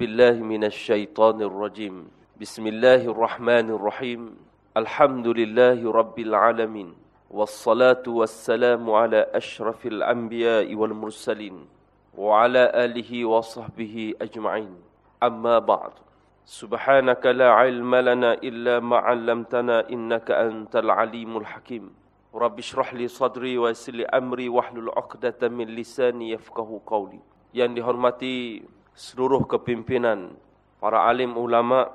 بالله من الشيطان الرجيم. بسم الله الرحمن الرحيم. الحمد لله رب العالمين. والصلاة والسلام على أشرف الأنبياء والمرسلين وعلى آله وصحبه أجمعين. أما بعد. سبحانك لا علم لنا إلا ما علمتنا إنك أنت العليم الحكيم. رب اشرح لي صدري ويسر لي أمري واحلل عقدة من لساني يفقه قولي. yang dihormati seluruh kepimpinan para alim ulama,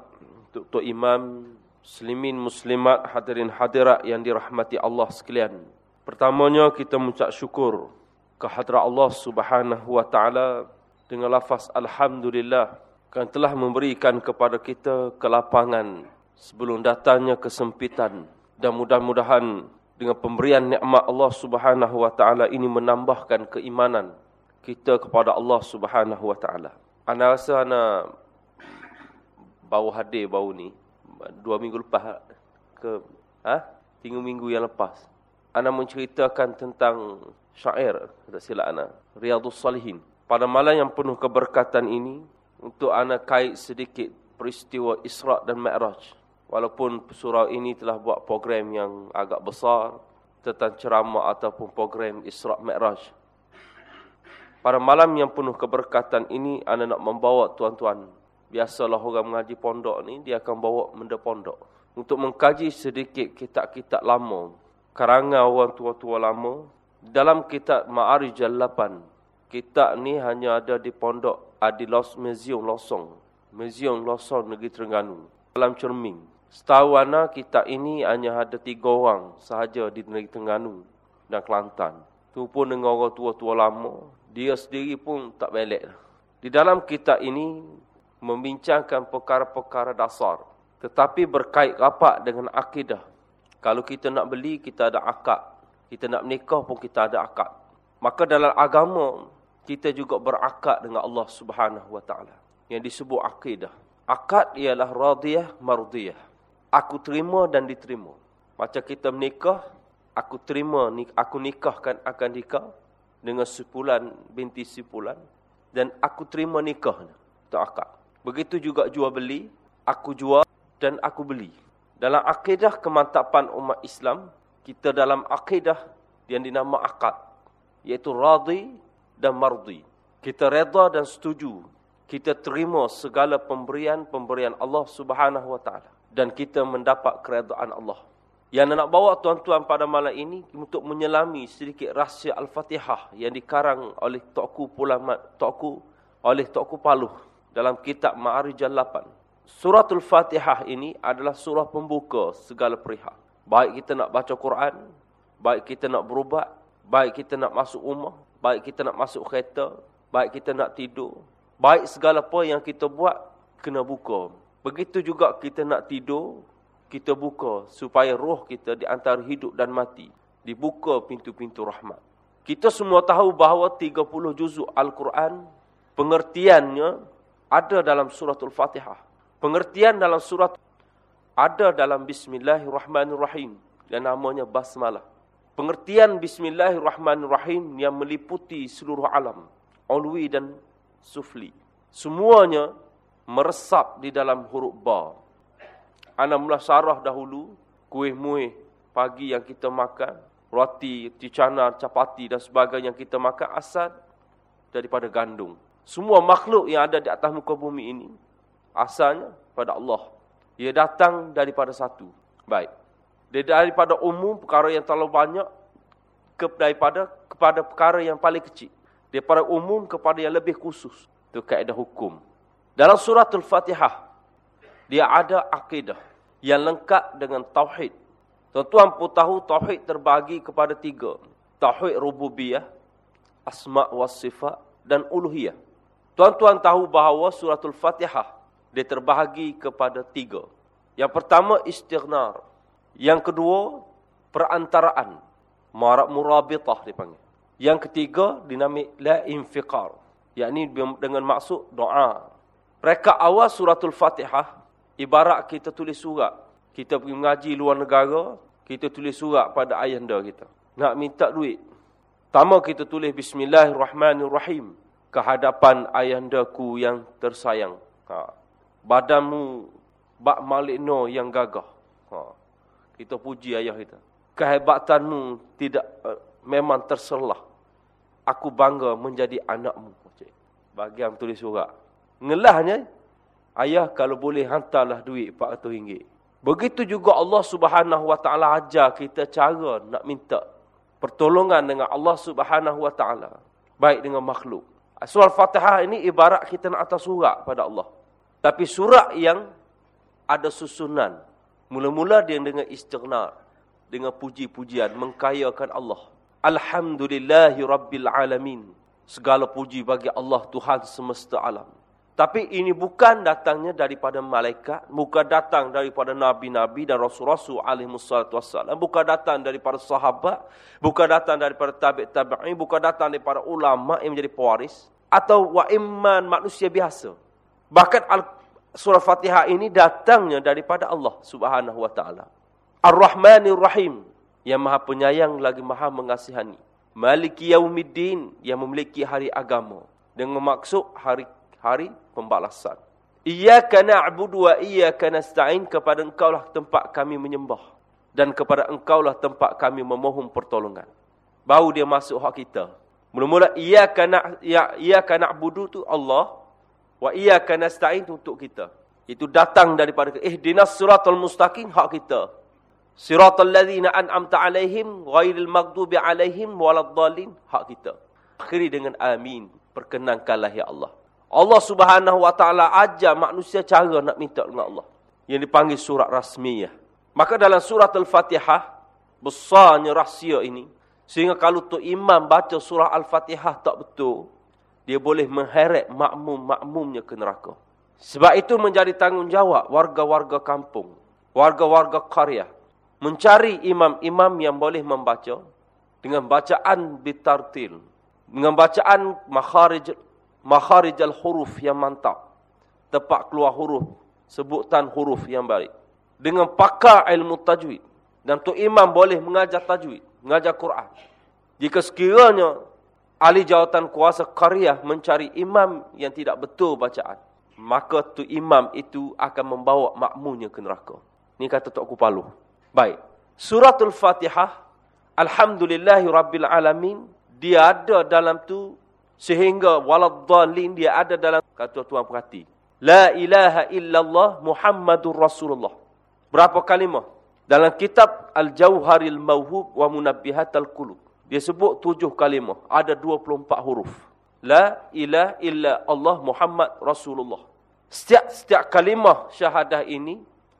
tok imam, muslimin muslimat, hadirin hadirat yang dirahmati Allah sekalian. Pertamanya kita mengucap syukur ke hadrat Allah Subhanahu wa taala dengan lafaz alhamdulillah kerana telah memberikan kepada kita kelapangan sebelum datangnya kesempitan dan mudah-mudahan dengan pemberian nikmat Allah Subhanahu wa taala ini menambahkan keimanan kita kepada Allah Subhanahu wa taala. Ana rasa ana baru hadir baru ni dua minggu lepas ke ha tiga minggu yang lepas ana menceritakan tentang syair tak silap ana Riyadhus Salihin. Pada malam yang penuh keberkatan ini untuk ana kait sedikit peristiwa Isra dan Mi'raj. Walaupun surau ini telah buat program yang agak besar tentang ceramah ataupun program Isra Mi'raj. Pada malam yang penuh keberkatan ini, ana nak membawa tuan-tuan. Biasalah orang mengaji pondok ni, dia akan bawa benda pondok. Untuk mengkaji sedikit kitab-kitab lama. Karangan orang tua-tua lama. Dalam kitab Ma'arij Al-8. Kitab ni hanya ada di pondok Adilos Museum Losong. Museum Losong Negeri Terengganu. Dalam cermin. Setahu ana kita ini hanya ada tiga orang sahaja di Negeri Terengganu dan Kelantan. Itu pun dengan orang tua-tua lama. Dia sendiri pun tak belik. Di dalam kitab ini membincangkan perkara-perkara dasar. Tetapi berkait rapat dengan akidah. Kalau kita nak beli, kita ada akad. Kita nak menikah pun kita ada akad. Maka dalam agama, kita juga berakad dengan Allah Subhanahu taala yang disebut akidah. Akad ialah radiyah mardiyah. Aku terima dan diterima. Macam kita menikah, aku terima aku nikahkan akan nikah dengan sepulan binti sepulan dan aku terima nikah itu akad. Begitu juga jual beli, aku jual dan aku beli. Dalam akidah kemantapan umat Islam, kita dalam akidah yang dinama akad iaitu radhi dan mardi. Kita reda dan setuju. Kita terima segala pemberian-pemberian Allah Subhanahu taala dan kita mendapat keredaan Allah. Yang nak bawa tuan-tuan pada malam ini untuk menyelami sedikit rahsia Al-Fatihah yang dikarang oleh Tokku Pulamat Tokku oleh Tokku Paluh dalam kitab Ma'arij Al-8. Suratul Fatihah ini adalah surah pembuka segala perihal. Baik kita nak baca Quran, baik kita nak berubat, baik kita nak masuk rumah, baik kita nak masuk kereta, baik kita nak tidur, baik segala apa yang kita buat kena buka. Begitu juga kita nak tidur, kita buka supaya roh kita di antara hidup dan mati dibuka pintu-pintu rahmat. Kita semua tahu bahawa 30 juzuk Al-Quran pengertiannya ada dalam suratul Fatihah. Pengertian dalam surat ada dalam Bismillahirrahmanirrahim yang namanya basmalah. Pengertian Bismillahirrahmanirrahim yang meliputi seluruh alam. Ulwi dan sufli. Semuanya meresap di dalam huruf ba. Ana mula sarah dahulu. Kuih muih pagi yang kita makan. Roti, ticana, capati dan sebagainya yang kita makan. Asal daripada gandum. Semua makhluk yang ada di atas muka bumi ini. Asalnya pada Allah. Ia datang daripada satu. Baik. Daripada umum perkara yang terlalu banyak ke daripada kepada perkara yang paling kecil. Daripada umum kepada yang lebih khusus. Itu kaedah hukum. Dalam suratul Fatihah dia ada akidah yang lengkap dengan tauhid. Tuan-tuan pun tahu tauhid terbagi kepada tiga. Tauhid rububiyah, asma wa sifat dan uluhiyah. Tuan-tuan tahu bahawa suratul Fatihah dia terbahagi kepada tiga. Yang pertama istighnar. Yang kedua, perantaraan. Marak murabitah dipanggil. Yang ketiga, dinamik la infiqar. Yang dengan maksud doa. Mereka awal suratul fatihah, ibarat kita tulis surat. Kita pergi mengaji luar negara, kita tulis surat pada ayahanda kita. Nak minta duit. Pertama kita tulis Bismillahirrahmanirrahim. Kehadapan ayahandaku yang tersayang. Ha. Badanmu bak malik no yang gagah. Ha. Kita puji ayah kita. Kehebatanmu tidak uh, memang terselah. Aku bangga menjadi anakmu. Bagi yang tulis surat. Ngelahnya, ayah kalau boleh hantarlah duit RM400. Begitu juga Allah subhanahu wa ta'ala ajar kita cara nak minta pertolongan dengan Allah subhanahu wa ta'ala. Baik dengan makhluk. Surah Fatihah ini ibarat kita nak atas surat pada Allah. Tapi surat yang ada susunan. Mula-mula dia dengan istighnar. Dengan puji-pujian. Mengkayakan Allah. Alhamdulillahi Rabbil Alamin. Segala puji bagi Allah Tuhan semesta alam. Tapi ini bukan datangnya daripada malaikat. Bukan datang daripada Nabi-Nabi dan Rasul-Rasul alaihi wassalam. Bukan datang daripada sahabat. Bukan datang daripada tabi'-tabi'in. Bukan datang daripada ulama yang menjadi pewaris. Atau wa'iman manusia biasa. Bahkan surah Fatihah ini datangnya daripada Allah subhanahu wa ta'ala. Ar-Rahmanir Rahim yang maha penyayang lagi maha mengasihani. Maliki Yaumiddin yang memiliki hari agama dengan maksud hari hari pembalasan. Iyyaka na'budu wa iyyaka nasta'in kepada Engkaulah tempat kami menyembah dan kepada Engkaulah tempat kami memohon pertolongan. Baru dia masuk hak kita. Mula-mula iyyaka na' ya iyyaka na'budu tu Allah wa iyyaka nasta'in untuk kita. Itu datang daripada ihdinas siratal mustaqim hak kita. Siratal ladzina an'amta alaihim ghairil maghdubi alaihim waladdallin hak kita. Akhiri dengan amin. Perkenankanlah ya Allah. Allah Subhanahu wa taala ajar manusia cara nak minta dengan Allah. Yang dipanggil surat rasmiyah. Maka dalam surat Al-Fatihah besarnya rahsia ini sehingga kalau tu imam baca surah Al-Fatihah tak betul, dia boleh mengheret makmum-makmumnya ke neraka. Sebab itu menjadi tanggungjawab warga-warga kampung, warga-warga qarya mencari imam-imam yang boleh membaca dengan bacaan bitartil, dengan bacaan makharij makharijal huruf yang mantap, tepat keluar huruf, sebutan huruf yang baik. Dengan pakar ilmu tajwid dan tu imam boleh mengajar tajwid, mengajar Quran. Jika sekiranya ahli jawatan kuasa karya mencari imam yang tidak betul bacaan, maka tu imam itu akan membawa makmunya ke neraka. Ini kata Tok Kupalu. Baik. Suratul Fatihah. Alhamdulillahi Rabbil Alamin. Dia ada dalam tu. Sehingga waladhalin dia ada dalam. Kata Tuhan perhati. La ilaha illallah Muhammadur Rasulullah. Berapa kalimah? Dalam kitab Al-Jawharil Mawhub wa Munabbihatal Qulub. Dia sebut tujuh kalimah. Ada 24 huruf. La ilaha illa Allah Muhammad Rasulullah. Setiap setiap kalimah syahadah ini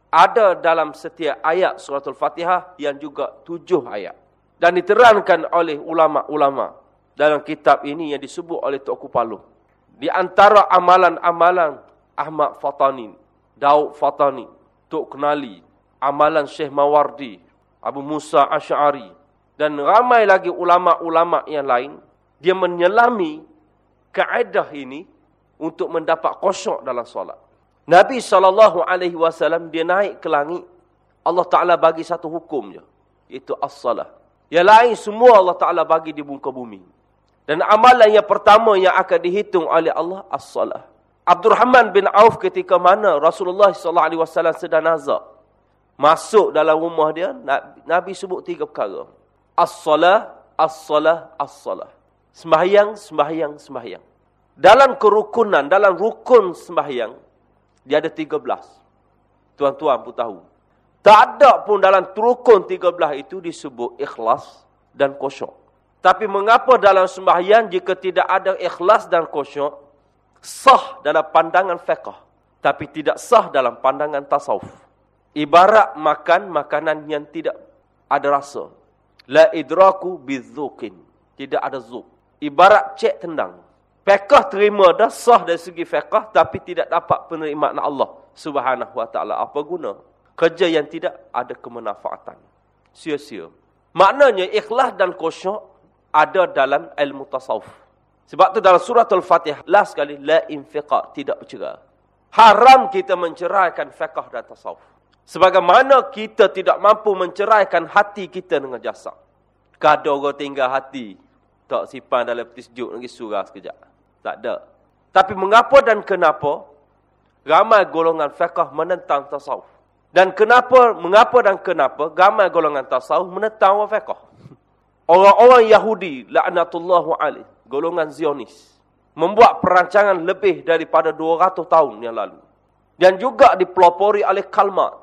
ada dalam setiap ayat surah Al-Fatihah yang juga tujuh ayat. Dan diterangkan oleh ulama-ulama dalam kitab ini yang disebut oleh Tok Kupalu. Di antara amalan-amalan Ahmad Fatani, Daud Fatani, Tok Kenali, amalan Syekh Mawardi, Abu Musa Ash'ari, dan ramai lagi ulama-ulama yang lain, dia menyelami kaedah ini untuk mendapat kosok dalam solat. Nabi SAW dia naik ke langit. Allah Ta'ala bagi satu hukum je. Itu as-salah. Yang lain semua Allah Ta'ala bagi di muka bumi. Dan amalan yang pertama yang akan dihitung oleh Allah, as-salah. Abdul Rahman bin Auf ketika mana Rasulullah SAW sedang nazak. Masuk dalam rumah dia, Nabi sebut tiga perkara. As-salah, as-salah, as-salah. Sembahyang, sembahyang, sembahyang. Dalam kerukunan, dalam rukun sembahyang, dia ada 13. Tuan-tuan pun tahu. Tak ada pun dalam rukun 13 itu disebut ikhlas dan khusyuk. Tapi mengapa dalam sembahyang jika tidak ada ikhlas dan khusyuk sah dalam pandangan fiqh tapi tidak sah dalam pandangan tasawuf. Ibarat makan makanan yang tidak ada rasa. La idraku bizuqin. Tidak ada zuk. Ibarat cek tendang. Fiqah terima dah sah dari segi fiqah tapi tidak dapat penerimaan Allah Subhanahu wa taala. Apa guna? Kerja yang tidak ada kemanfaatan. Sia-sia. Maknanya ikhlas dan khusyuk ada dalam ilmu tasawuf. Sebab tu dalam surah Al-Fatihah last sekali la infiqa tidak bercerai. Haram kita menceraikan fiqah dan tasawuf. Sebagaimana kita tidak mampu menceraikan hati kita dengan jasad. Kadang orang tinggal hati tak simpan dalam peti sejuk lagi surah sekejap. Tak ada. Tapi mengapa dan kenapa ramai golongan fiqh menentang tasawuf. Dan kenapa, mengapa dan kenapa ramai golongan tasawuf menentang fiqh. Orang-orang Yahudi, la'natullahu alaih, golongan Zionis, membuat perancangan lebih daripada 200 tahun yang lalu. Dan juga dipelopori oleh Kalmat,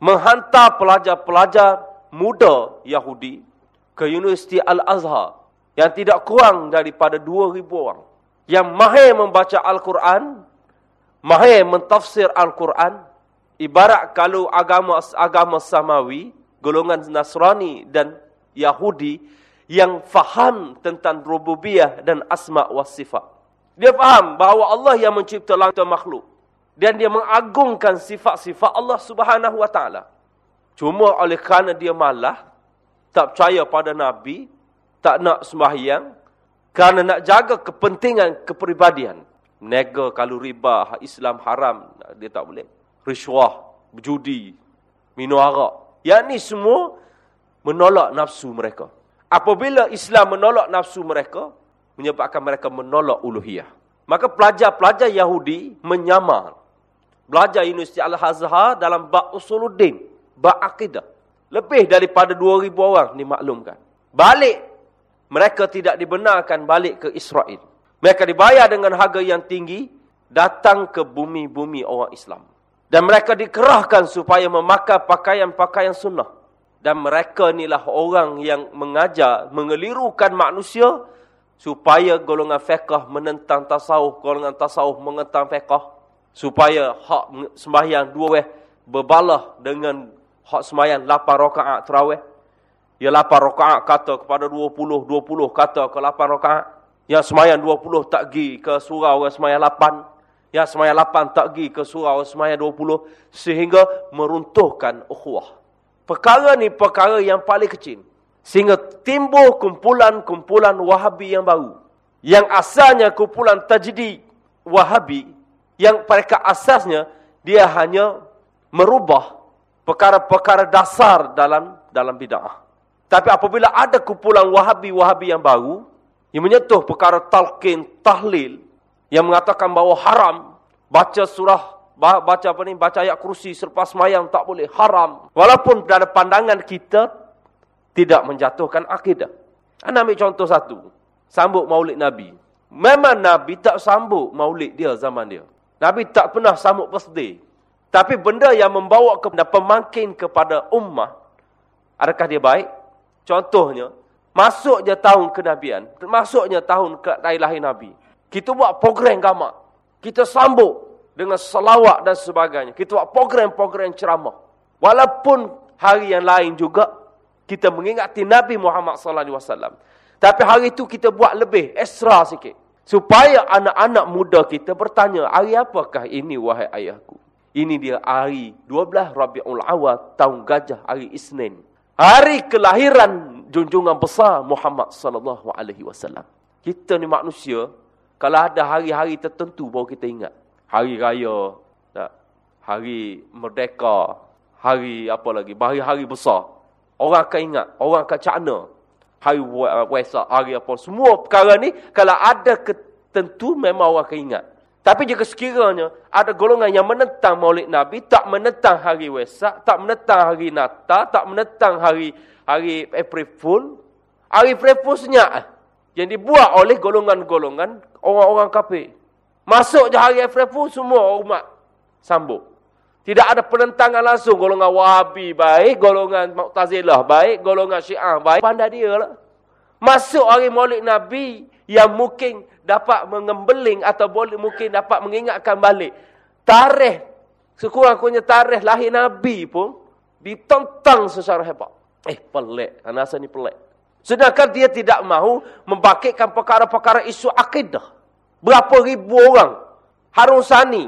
menghantar pelajar-pelajar muda Yahudi ke Universiti Al-Azhar yang tidak kurang daripada 2,000 orang. Yang mahir membaca Al-Quran, mahir mentafsir Al-Quran, ibarat kalau agama agama samawi, golongan Nasrani dan Yahudi yang faham tentang rububiyah dan asma wa sifat. Dia faham bahawa Allah yang mencipta langit dan makhluk. Dan dia mengagungkan sifat-sifat Allah subhanahu wa ta'ala. Cuma oleh kerana dia malah, tak percaya pada Nabi, tak nak sembahyang, kerana nak jaga kepentingan kepribadian. Nega kalau riba, Islam haram, dia tak boleh. Rishwah, berjudi, minum arak. Yang ni semua menolak nafsu mereka. Apabila Islam menolak nafsu mereka, menyebabkan mereka menolak uluhiyah. Maka pelajar-pelajar Yahudi menyamar. Belajar Universiti Al-Azhar dalam bab usuluddin, bab akidah. Lebih daripada 2,000 orang dimaklumkan. Balik, mereka tidak dibenarkan balik ke Israel. Mereka dibayar dengan harga yang tinggi, datang ke bumi-bumi orang Islam. Dan mereka dikerahkan supaya memakai pakaian-pakaian sunnah. Dan mereka inilah orang yang mengajar, mengelirukan manusia supaya golongan fiqah menentang tasawuf, golongan tasawuf menentang fiqah. Supaya hak sembahyang dua weh berbalah dengan hak sembahyang lapan rakaat terawih. Ya lapan rakaat kata kepada dua puluh, dua puluh kata ke lapan rakaat. Yang sembahyang dua puluh tak pergi ke surau sembahyang lapan. Yang sembahyang lapan tak pergi ke surau sembahyang dua puluh. Sehingga meruntuhkan ukhuwah. Perkara ni perkara yang paling kecil. Sehingga timbul kumpulan-kumpulan wahabi yang baru. Yang asalnya kumpulan tajdid wahabi. Yang mereka asasnya dia hanya merubah perkara-perkara dasar dalam dalam bid'ah. Tapi apabila ada kumpulan wahabi-wahabi yang baru. Yang menyentuh perkara talqin, tahlil. Yang mengatakan bahawa haram baca surah baca apa ni? Baca ayat kursi selepas semayang tak boleh. Haram. Walaupun dari pandangan kita tidak menjatuhkan akidah. Anda ambil contoh satu. Sambut maulid nabi. Memang nabi tak sambut maulid dia zaman dia. Nabi tak pernah sambut birthday. Tapi benda yang membawa kepada pemangkin kepada ummah adakah dia baik? Contohnya masuknya tahun kenabian masuknya tahun lahir nabi. Kita buat program gamak. Kita sambut dengan selawat dan sebagainya. Kita buat program-program ceramah. Walaupun hari yang lain juga kita mengingati Nabi Muhammad sallallahu alaihi wasallam. Tapi hari itu kita buat lebih ekstra sikit supaya anak-anak muda kita bertanya, "Hari apakah ini wahai ayahku?" Ini dia hari 12 Rabiul Awal tahun Gajah hari Isnin. Hari kelahiran junjungan besar Muhammad sallallahu alaihi wasallam. Kita ni manusia, kalau ada hari-hari tertentu baru kita ingat hari raya, tak? hari merdeka, hari apa lagi, hari-hari besar. Orang akan ingat, orang akan cakna. Hari Waisak, hari apa. Semua perkara ni, kalau ada ketentu, memang orang akan ingat. Tapi jika sekiranya ada golongan yang menentang maulid Nabi, tak menentang hari Waisak, tak menentang hari Natal, tak menentang hari hari April Fool, hari April Fool senyap. Yang dibuat oleh golongan-golongan orang-orang kafir. Masuk je hari Afrifu, semua umat sambut. Tidak ada penentangan langsung. Golongan Wahabi baik, golongan Mu'tazilah baik, golongan Syiah baik. Pandai dia lah. Masuk hari maulid Nabi yang mungkin dapat mengembeling atau boleh mungkin dapat mengingatkan balik. Tarikh, sekurang-kurangnya tarikh lahir Nabi pun ditentang secara hebat. Eh, pelik. Anasa ni pelik. Sedangkan dia tidak mahu membangkitkan perkara-perkara isu akidah. Berapa ribu orang. Harun Sani.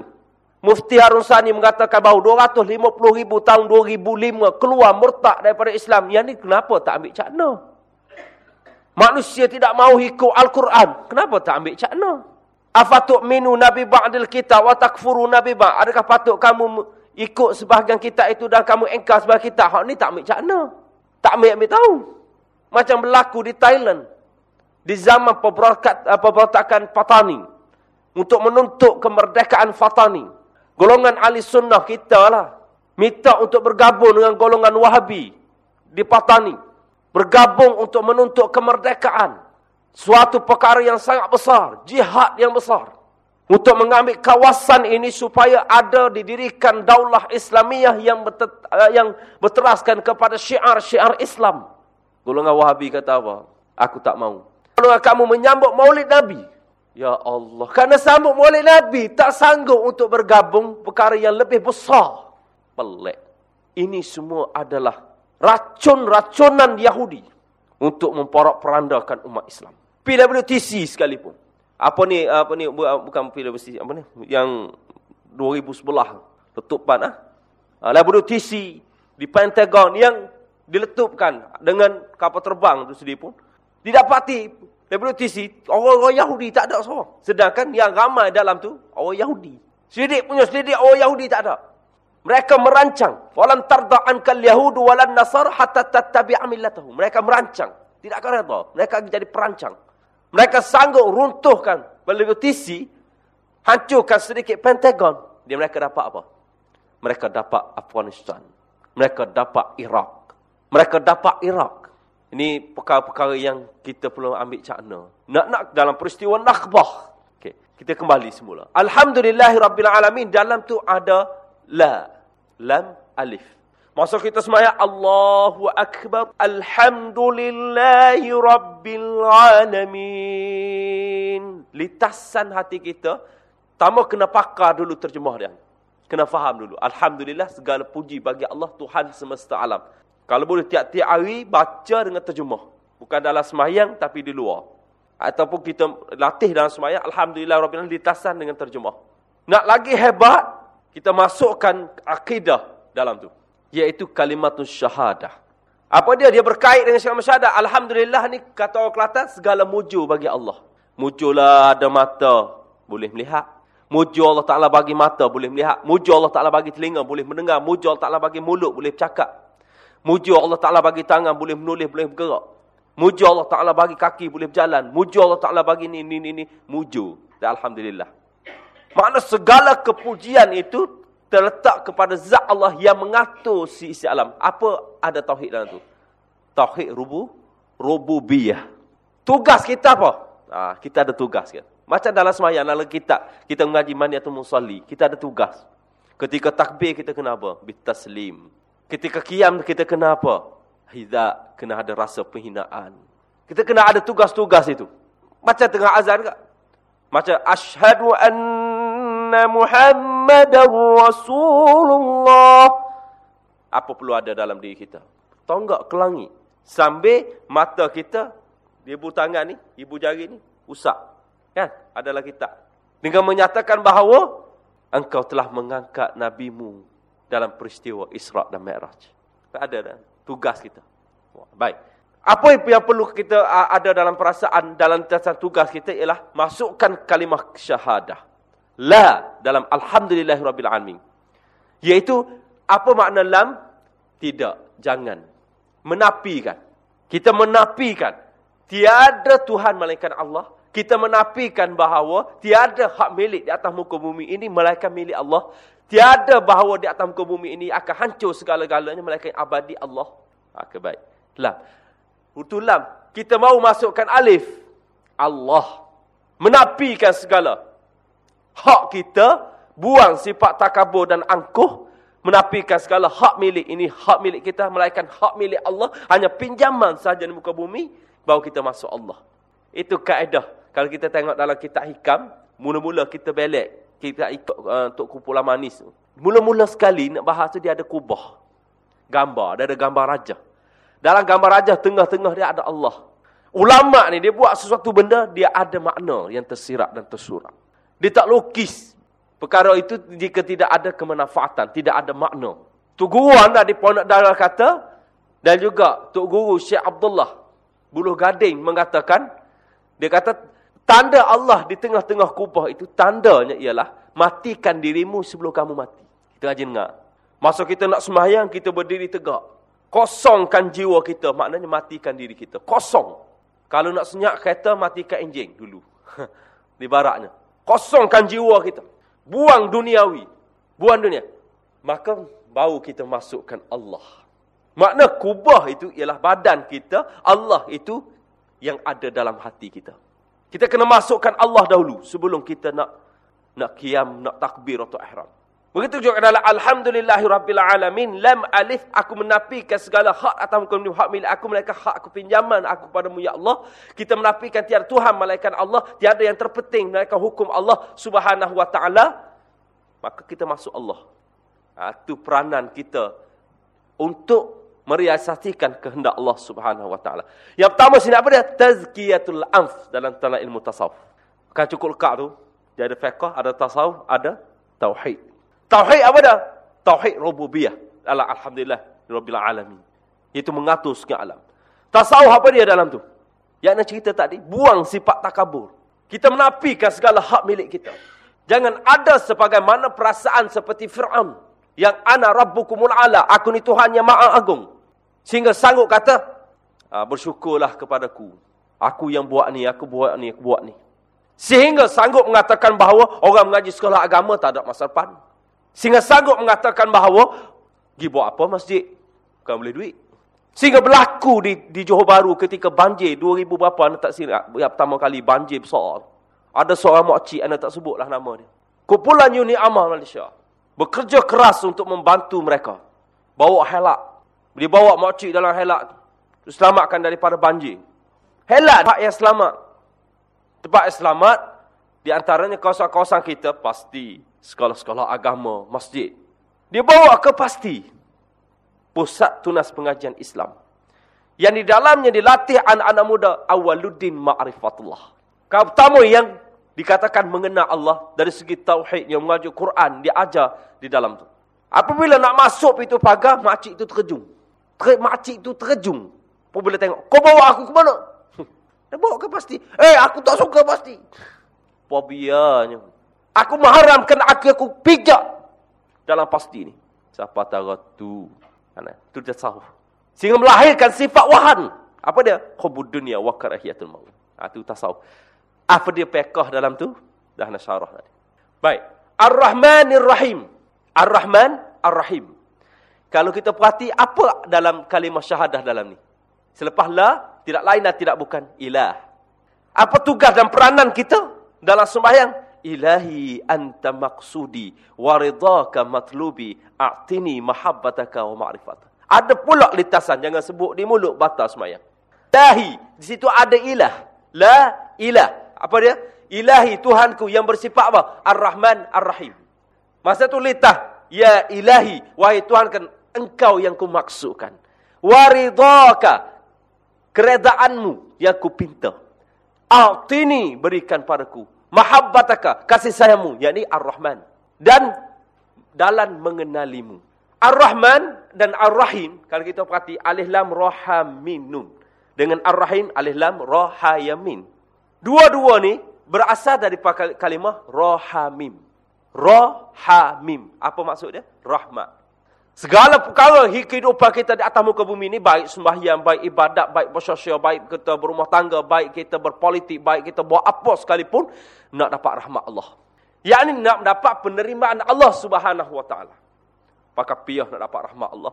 Mufti Harun Sani mengatakan bahawa 250 ribu tahun 2005 keluar murtad daripada Islam. Yang ni kenapa tak ambil cakna? Manusia tidak mahu ikut Al-Quran. Kenapa tak ambil cakna? Afatuk minu Nabi Ba'adil kita wa takfuru Nabi Ba' Adakah patut kamu ikut sebahagian kita itu dan kamu engkau sebahagian kita? Hak ni tak ambil cakna. Tak ambil ambil tahu. Macam berlaku di Thailand di zaman pemberontak, pemberontakan Fatani untuk menuntut kemerdekaan Fatani. Golongan ahli sunnah kita lah. Minta untuk bergabung dengan golongan wahabi. Di Patani. Bergabung untuk menuntut kemerdekaan. Suatu perkara yang sangat besar. Jihad yang besar. Untuk mengambil kawasan ini supaya ada didirikan daulah Islamiyah yang, betet, uh, yang berteraskan kepada syiar-syiar Islam. Golongan wahabi kata apa? Aku tak mau. Kalau kamu menyambut maulid Nabi. Ya Allah. Kerana sambut maulid Nabi, tak sanggup untuk bergabung perkara yang lebih besar. Pelik. Ini semua adalah racun-racunan Yahudi. Untuk memporak perandakan umat Islam. PWTC sekalipun. Apa ni, apa ni, bukan PWTC, apa ni, yang 2011 letupan ah. Ha? WTC di Pentagon yang diletupkan dengan kapal terbang itu sendiri pun didapati WTC, orang-orang Yahudi tak ada seorang. Sedangkan yang ramai dalam tu, orang Yahudi. Selidik punya selidik, orang Yahudi tak ada. Mereka merancang. Walan tarda'an kal yahudu walan nasar hatta tattabi'a millatahu. Mereka merancang. Tidak akan reda. Mereka jadi perancang. Mereka sanggup runtuhkan WTC, hancurkan sedikit Pentagon. Dia mereka dapat apa? Mereka dapat Afghanistan. Mereka dapat Iraq. Mereka dapat Iraq. Ini perkara-perkara yang kita perlu ambil cakna. Nak-nak dalam peristiwa Nakbah. Okay. Kita kembali semula. Alhamdulillahirrabbilalamin. Dalam tu ada La. Lam Alif. Masuk kita semaya Allahu Akbar. Alhamdulillahirrabbilalamin. Litasan hati kita. Tama kena pakar dulu terjemah dia. Kena faham dulu. Alhamdulillah segala puji bagi Allah Tuhan semesta alam. Kalau boleh tiap-tiap hari baca dengan terjemah. Bukan dalam semayang tapi di luar. Ataupun kita latih dalam semayang. Alhamdulillah Rabbil Alamin ditasan dengan terjemah. Nak lagi hebat, kita masukkan akidah dalam tu. Iaitu kalimatus syahadah. Apa dia? Dia berkait dengan syahadah syahadah. Alhamdulillah ni kata orang Kelantan segala mujur bagi Allah. Mujurlah ada mata, boleh melihat. Mujur Allah Ta'ala bagi mata, boleh melihat. Mujur Allah Ta'ala bagi telinga, boleh mendengar. Mujur Allah Ta'ala bagi mulut, boleh bercakap. Mujur Allah Ta'ala bagi tangan, boleh menulis, boleh bergerak. Mujur Allah Ta'ala bagi kaki, boleh berjalan. Mujur Allah Ta'ala bagi ni, ni, ni, ni. Mujur. Dan Alhamdulillah. Makna segala kepujian itu terletak kepada zat Allah yang mengatur si isi alam. Apa ada tauhid dalam tu? Tauhid rubu, rububiyah. Tugas kita apa? Ha, kita ada tugas kan. Macam dalam semayang, dalam kitab. Kita mengaji maniatul musalli. Kita ada tugas. Ketika takbir kita kena apa? Bitaslim. Ketika kiam kita kena apa? Hiza kena ada rasa penghinaan. Kita kena ada tugas-tugas itu. Macam tengah azan ke? Macam asyhadu anna Muhammadar Rasulullah. Apa perlu ada dalam diri kita? Tonggak ke langit. Sambil mata kita, ibu tangan ni, ibu jari ni, usap. Kan? Adalah kita. Dengan menyatakan bahawa engkau telah mengangkat nabimu dalam peristiwa Isra' dan Mi'raj. Tak ada dah. tugas kita. Baik. Apa yang perlu kita ada dalam perasaan dalam tugas kita ialah masukkan kalimah syahadah. La dalam alhamdulillahirabbil alamin. Yaitu apa makna lam? Tidak, jangan. Menapikan. Kita menapikan tiada Tuhan melainkan Allah. Kita menapikan bahawa tiada hak milik di atas muka bumi ini melainkan milik Allah. Tiada bahawa di atas muka bumi ini akan hancur segala-galanya melainkan abadi Allah. Okay, baik. Lam. Itu lam. Kita mau masukkan alif. Allah. Menapikan segala. Hak kita. Buang sifat takabur dan angkuh. Menapikan segala hak milik ini. Hak milik kita. Melainkan hak milik Allah. Hanya pinjaman saja di muka bumi. Baru kita masuk Allah. Itu kaedah. Kalau kita tengok dalam kitab hikam. Mula-mula kita belek kita ikut uh, Tok Kumpulan Manis. Mula-mula sekali nak bahas tu dia ada kubah. Gambar. Dia ada gambar raja. Dalam gambar raja tengah-tengah dia ada Allah. Ulama ni dia buat sesuatu benda dia ada makna yang tersirat dan tersurat. Dia tak lukis. Perkara itu jika tidak ada kemanfaatan, tidak ada makna. Tok Guru anda di Pondok Darah kata dan juga Tok Guru Syekh Abdullah Buluh Gading mengatakan dia kata Tanda Allah di tengah-tengah kubah itu, tandanya ialah matikan dirimu sebelum kamu mati. Kita rajin dengar. Masa kita nak semayang, kita berdiri tegak. Kosongkan jiwa kita, maknanya matikan diri kita. Kosong. Kalau nak senyap kereta, matikan enjin dulu. di baraknya. Kosongkan jiwa kita. Buang duniawi. Buang dunia. Maka baru kita masukkan Allah. Makna kubah itu ialah badan kita. Allah itu yang ada dalam hati kita. Kita kena masukkan Allah dahulu sebelum kita nak nak kiam, nak takbir atau ihram. Begitu juga adalah Alhamdulillahirrabbilalamin. Lam alif aku menafikan segala hak atas muka bumi. Hak milik aku. Malaikat hak aku pinjaman aku padamu ya Allah. Kita menafikan tiada Tuhan malaikat Allah. Tiada yang terpenting malaikat hukum Allah subhanahu wa ta'ala. Maka kita masuk Allah. Itu ha, peranan kita untuk meriasatikan kehendak Allah subhanahu wa ta'ala. Yang pertama sini apa dia? Tazkiyatul anf dalam tanah ilmu tasawuf. Bukan cukup lekak tu. Dia ada fiqah, ada tasawuf, ada tauhid. Tauhid apa dah? Tauhid rububiyah. Alhamdulillah rabbil alamin. Itu mengatur segala alam. Tasawuf apa dia dalam tu? Yang nak cerita tadi, buang sifat takabur. Kita menafikan segala hak milik kita. Jangan ada sebagaimana perasaan seperti Fir'aun. Yang ana rabbukumul ala. Aku ni Tuhan yang maha agung. Sehingga sanggup kata, ah, bersyukurlah kepadaku. Aku yang buat ni, aku buat ni, aku buat ni. Sehingga sanggup mengatakan bahawa orang mengaji sekolah agama tak ada masa depan. Sehingga sanggup mengatakan bahawa, pergi buat apa masjid? Bukan boleh duit. Sehingga berlaku di, di Johor Baru ketika banjir, 2000 berapa anak tak silap, yang pertama kali banjir besar. Ada seorang makcik, anak tak sebutlah nama dia. Kumpulan Uni Amal Malaysia. Bekerja keras untuk membantu mereka. Bawa helak. Dia bawa makcik dalam helak. Selamatkan daripada banjir. Helak tempat yang selamat. Tempat yang selamat. Di antaranya kawasan-kawasan kita pasti sekolah-sekolah agama, masjid. Dia bawa ke pasti pusat tunas pengajian Islam. Yang di dalamnya dilatih anak-anak muda awaluddin ma'rifatullah. Kau yang dikatakan mengenal Allah dari segi tauhid yang mengajar Quran dia ajar di dalam tu. Apabila nak masuk pintu pagar, makcik itu terkejung. Ter makcik itu terkejung. Apabila tengok, kau bawa aku ke mana? Dia bawa ke pasti. Eh, aku tak suka pasti. Pobianya. Aku mengharamkan aku aku pijak dalam pasti ini. Siapa tahu tu? Mana? Tu dia tahu. Sehingga melahirkan sifat wahan. Apa dia? Hubud dunia wa karahiyatul maut. Ah tu tasawuf. Apa dia pekah dalam tu? Dah nak syarah tadi. Baik. Ar-Rahmanir Rahim. Ar-Rahman Ar-Rahim. Kalau kita perhati apa dalam kalimah syahadah dalam ni? Selepas la, tidak lain dan tidak bukan ilah. Apa tugas dan peranan kita dalam sembahyang? ilahi anta maqsudi waridaka matlubi a'tini mahabbataka wa ma'rifat ada pula litasan jangan sebut di mulut batas semayang ilahi di situ ada ilah. La ilah. Apa dia? Ilahi tuhanku yang bersifat apa? Ar-rahman ar-rahim. Masa tu litah ya ilahi wahai tuhan engkau yang ku maksudkan waridaka keredaanmu yang ku pinta a'tini berikan padaku mahabbataka kasih sayangmu yakni ar-rahman. Dan dalam mengenalimu. Ar-rahman dan ar-rahim kalau kita perhati alif lam ra nun. Dengan ar-rahim alif lam ra yamin dua-dua ni berasal dari kalimah rahamim rahamim apa maksud dia? Rahmat Segala perkara kehidupan kita di atas muka bumi ini, baik sembahyang, baik ibadat, baik bersosial, baik kita berumah tangga, baik kita berpolitik, baik kita buat apa sekalipun, nak dapat rahmat Allah. Yang ini nak dapat penerimaan Allah subhanahu wa ta'ala. Pakai piyah nak dapat rahmat Allah.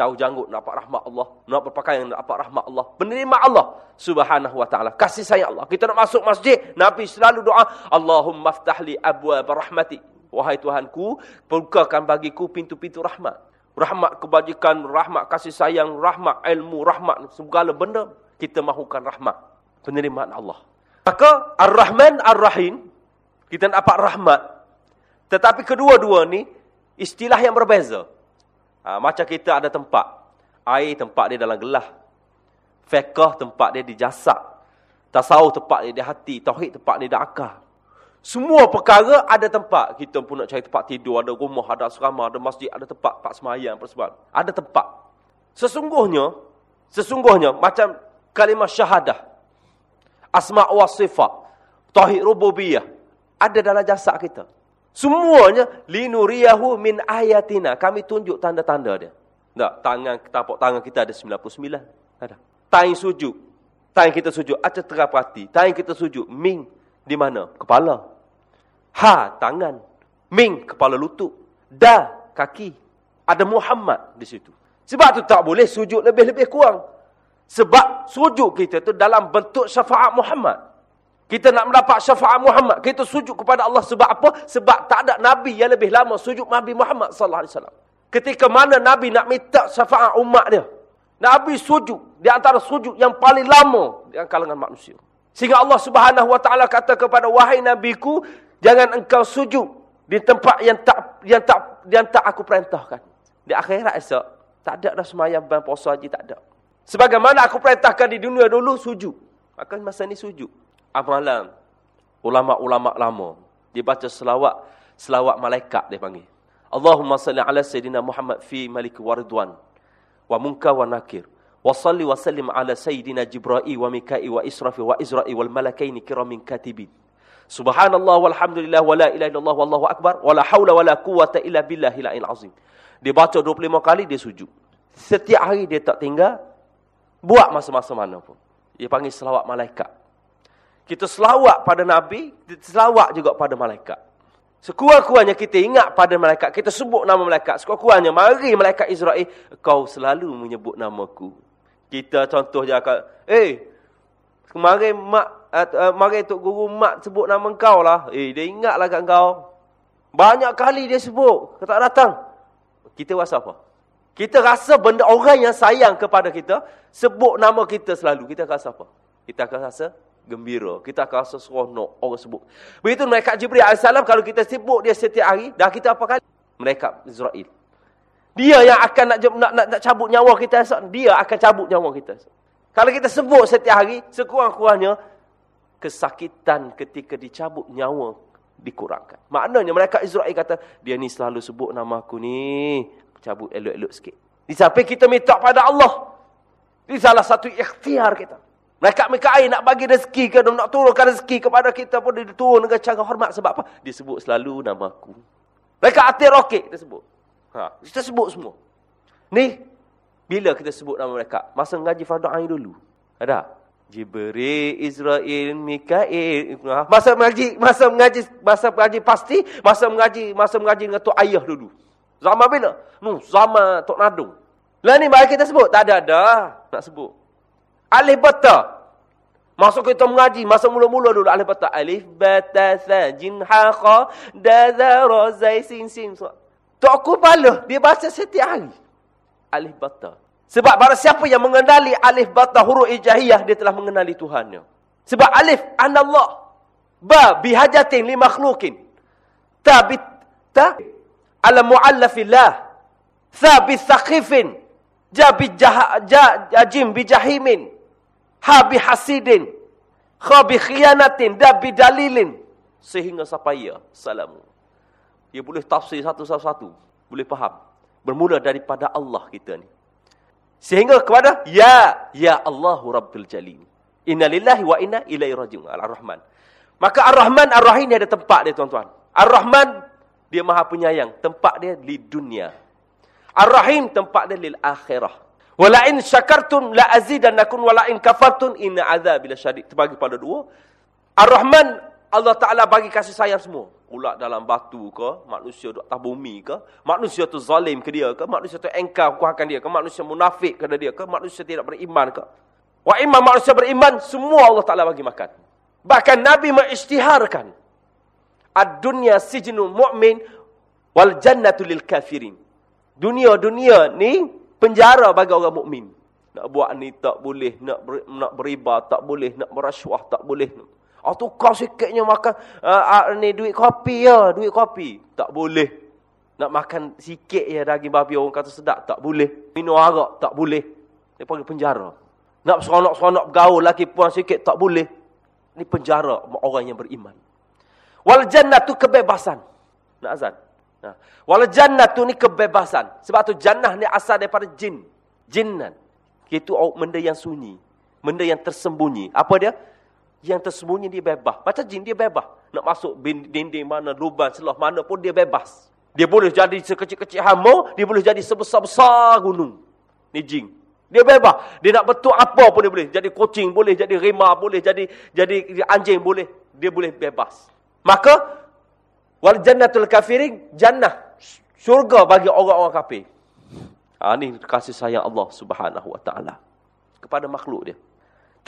Tahu janggut nak dapat rahmat Allah. Nak berpakaian nak dapat rahmat Allah. Penerimaan Allah subhanahu wa ta'ala. Kasih sayang Allah. Kita nak masuk masjid, Nabi selalu doa, Allahumma ftahli abwa rahmati. Wahai Tuhanku, bukakan bagiku pintu-pintu rahmat rahmat kebajikan, rahmat kasih sayang, rahmat ilmu, rahmat segala benda, kita mahukan rahmat. Penerimaan Allah. Maka Ar-Rahman Ar-Rahim, kita dapat rahmat. Tetapi kedua-dua ni, istilah yang berbeza. Ha, macam kita ada tempat. Air tempat dia dalam gelah. Fekah tempat dia di jasad. Tasawuf tempat dia di hati. Tauhid tempat dia di akal. Semua perkara ada tempat. Kita pun nak cari tempat tidur, ada rumah, ada asrama, ada masjid, ada tempat pak semayang, persebab. Ada tempat. Sesungguhnya, sesungguhnya macam kalimah syahadah. Asma' wa sifat. Tauhid rububiyah. Ada dalam jasad kita. Semuanya linuriyahu min ayatina. Kami tunjuk tanda-tanda dia. Tak, tangan tapak tangan kita ada 99. Ada. Tain sujud. Tain kita sujud. Acah terapati. Tain kita sujud. Ming di mana? Kepala. Ha, tangan. Ming, kepala lutut. Da, kaki. Ada Muhammad di situ. Sebab tu tak boleh sujud lebih-lebih kurang. Sebab sujud kita tu dalam bentuk syafaat Muhammad. Kita nak mendapat syafaat Muhammad. Kita sujud kepada Allah sebab apa? Sebab tak ada Nabi yang lebih lama sujud Nabi Muhammad sallallahu alaihi wasallam. Ketika mana Nabi nak minta syafaat umat dia. Nabi sujud di antara sujud yang paling lama di kalangan manusia. Sehingga Allah Subhanahu wa taala kata kepada wahai nabiku, jangan engkau sujud di tempat yang tak yang tak yang tak aku perintahkan. Di akhirat esok tak ada dah sembahyang dan puasa haji tak ada. Sebagaimana aku perintahkan di dunia dulu sujud. Maka masa ni sujud. Amalan ulama-ulama lama dia baca selawat selawat malaikat dia panggil. Allahumma salli ala sayidina Muhammad fi malik waridwan wa munkar wa nakir. Jibra'i wa Mika'i wa Israfi wa Izra'i wal malakaini kiramin katibin. Subhanallah walhamdulillah wa la ilaha illallah wallahu akbar wa la hawla wa la quwata illa billahi la'il azim. Dia baca 25 kali dia sujud. Setiap hari dia tak tinggal buat masa-masa mana pun. Dia panggil selawat malaikat. Kita selawat pada Nabi, selawat juga pada malaikat. Sekurang-kurangnya kita ingat pada malaikat. Kita sebut nama malaikat. Sekurang-kurangnya mari malaikat Israel. Kau selalu menyebut namaku. Kita contoh je akan. Eh. Kemarin mak. Uh, mari Tok Guru mak sebut nama kau lah. Eh dia ingatlah kat kau. Banyak kali dia sebut. Kau tak datang. Kita rasa apa? Kita rasa benda orang yang sayang kepada kita. Sebut nama kita selalu. Kita rasa apa? Kita akan rasa gembira. Kita akan rasa seronok orang sebut. Begitu mereka Jibril AS kalau kita sebut dia setiap hari, dah kita apa kali? Mereka Israel. Dia yang akan nak, nak, nak, nak cabut nyawa kita esok. Dia akan cabut nyawa kita esok. Kalau kita sebut setiap hari, sekurang-kurangnya, kesakitan ketika dicabut nyawa dikurangkan. Maknanya mereka Israel kata, dia ni selalu sebut nama aku ni, cabut elok-elok sikit. Di sampai kita minta pada Allah. Ini salah satu ikhtiar kita. Mereka mereka air nak bagi rezeki ke, nak turunkan rezeki kepada kita pun dia turun dengan cara hormat. Sebab apa? Dia sebut selalu nama aku. Mereka hati roket, dia sebut. Ha, kita sebut semua. Ni, bila kita sebut nama mereka? Masa mengaji fardu ain dulu. Ada? Jibril, Israel, Mikail. Ha, masa mengaji, masa mengaji, masa mengaji pasti, masa mengaji, masa mengaji dengan Tok Ayah dulu. Zaman bila? Nu, zaman Tok Nadung. Lah ni, baik kita sebut? Tak ada, ada. Nak sebut. Alif bata. Masuk kita mengaji. Masa mula-mula dulu alif bata. Alif bata sa jin haqa. Dada rozai sin sin. Tok aku pala. Dia baca setiap hari. Alif bata. Sebab para siapa yang mengenali alif bata huruf ijahiyah. Dia telah mengenali Tuhannya. Sebab alif anallah. Ba bihajatin li makhlukin. Ta bit ta ala muallafillah. Tha bi thaqifin. Ja bi jah, ja, jim bi jahimin ha bi hasidin kha bi khiyanatin da bi dalilin sehingga sampai ya salamu dia boleh tafsir satu-satu boleh faham. Bermula daripada Allah kita ni. Sehingga kepada ya ya Allahu Rabbul Jalil. Innalillahi wa inna ilaihi rajiun. Ar-rahman maka ar-rahman ar-rahim ni ada tempat dia tuan-tuan. Ar-rahman dia maha penyayang. Tempat dia di dunia. Ar-rahim tempat dia lil akhirah. Wala in syakartum la azidannakum wala in kafartum inna azabil syadid. Terbagi pada dua. Ar-Rahman Allah Taala bagi kasih sayang semua. Ulat dalam batu ke, manusia duduk atas bumi ke, manusia tu zalim ke dia ke, manusia tu engkau kuatkan dia ke, manusia munafik ke dia ke, manusia tidak beriman ke. Wa imam manusia beriman, semua Allah Taala bagi makan. Bahkan Nabi mengisytiharkan ad-dunya sijnul mu'min wal jannatu lil kafirin. Dunia-dunia ni penjara bagi orang mukmin. Nak buat ni tak boleh, nak ber, nak beriba tak boleh, nak merasuah tak boleh. Ah tu kau sikitnya makan uh, uh, ni duit kopi ya, duit kopi. Tak boleh. Nak makan sikit ya daging babi orang kata sedap tak boleh. Minum arak tak boleh. Dia panggil penjara. Nak seronok-seronok bergaul lagi puan sikit tak boleh. Ni penjara orang yang beriman. Wal jannatu kebebasan. Nak azan. Nah, wal jannatu ni kebebasan. Sebab tu jannah ni asal daripada jin. Jinnan. Itu benda yang sunyi. Benda yang tersembunyi. Apa dia? Yang tersembunyi dia bebas. Macam jin dia bebas. Nak masuk dinding mana, lubang, celah mana pun dia bebas. Dia boleh jadi sekecil-kecil hama, dia boleh jadi sebesar-besar gunung. Ni jin. Dia bebas. Dia nak betul apa pun dia boleh. Jadi kucing boleh, jadi rimah boleh, jadi jadi anjing boleh. Dia boleh bebas. Maka Wal jannatul kafirin jannah Syurga bagi orang-orang kafir. Ha, ini kasih sayang Allah subhanahu wa ta'ala. Kepada makhluk dia.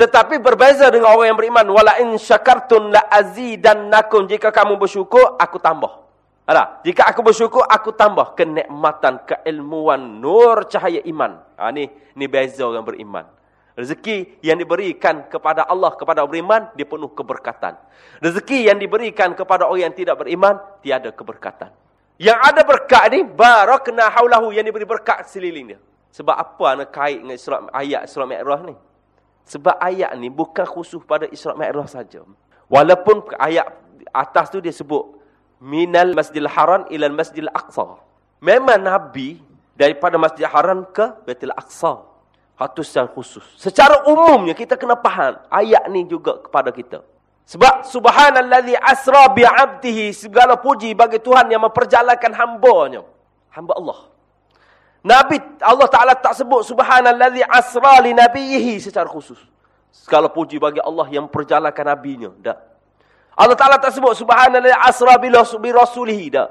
Tetapi berbeza dengan orang yang beriman. Wala in syakartun la azidannakum. Jika kamu bersyukur, aku tambah. Ada. Jika aku bersyukur, aku tambah kenikmatan, keilmuan, nur cahaya iman. Ha, ini, ini beza orang beriman. Rezeki yang diberikan kepada Allah, kepada orang beriman, dia penuh keberkatan. Rezeki yang diberikan kepada orang yang tidak beriman, tiada keberkatan. Yang ada berkat ni barakna haulahu yang diberi berkat seliling dia. Sebab apa nak kait dengan Isra ayat Isra Mi'raj ni? Sebab ayat ni bukan khusus pada Isra Mi'raj saja. Walaupun ayat atas tu dia sebut minal Masjidil Haram ila Masjidil Aqsa. Memang Nabi daripada Masjidil Haram ke Baitul Aqsa. Hatu secara khusus. Secara umumnya kita kena faham ayat ni juga kepada kita. Sebab subhanallazi asra bi'abdihi segala puji bagi Tuhan yang memperjalankan hamba-Nya. Hamba Allah. Nabi Allah Taala tak sebut subhanallazi asra li nabiyhi secara khusus. Segala puji bagi Allah yang memperjalankan nabinya. Tak. Allah Taala tak sebut subhanallazi asra bi rasulihi. Tak.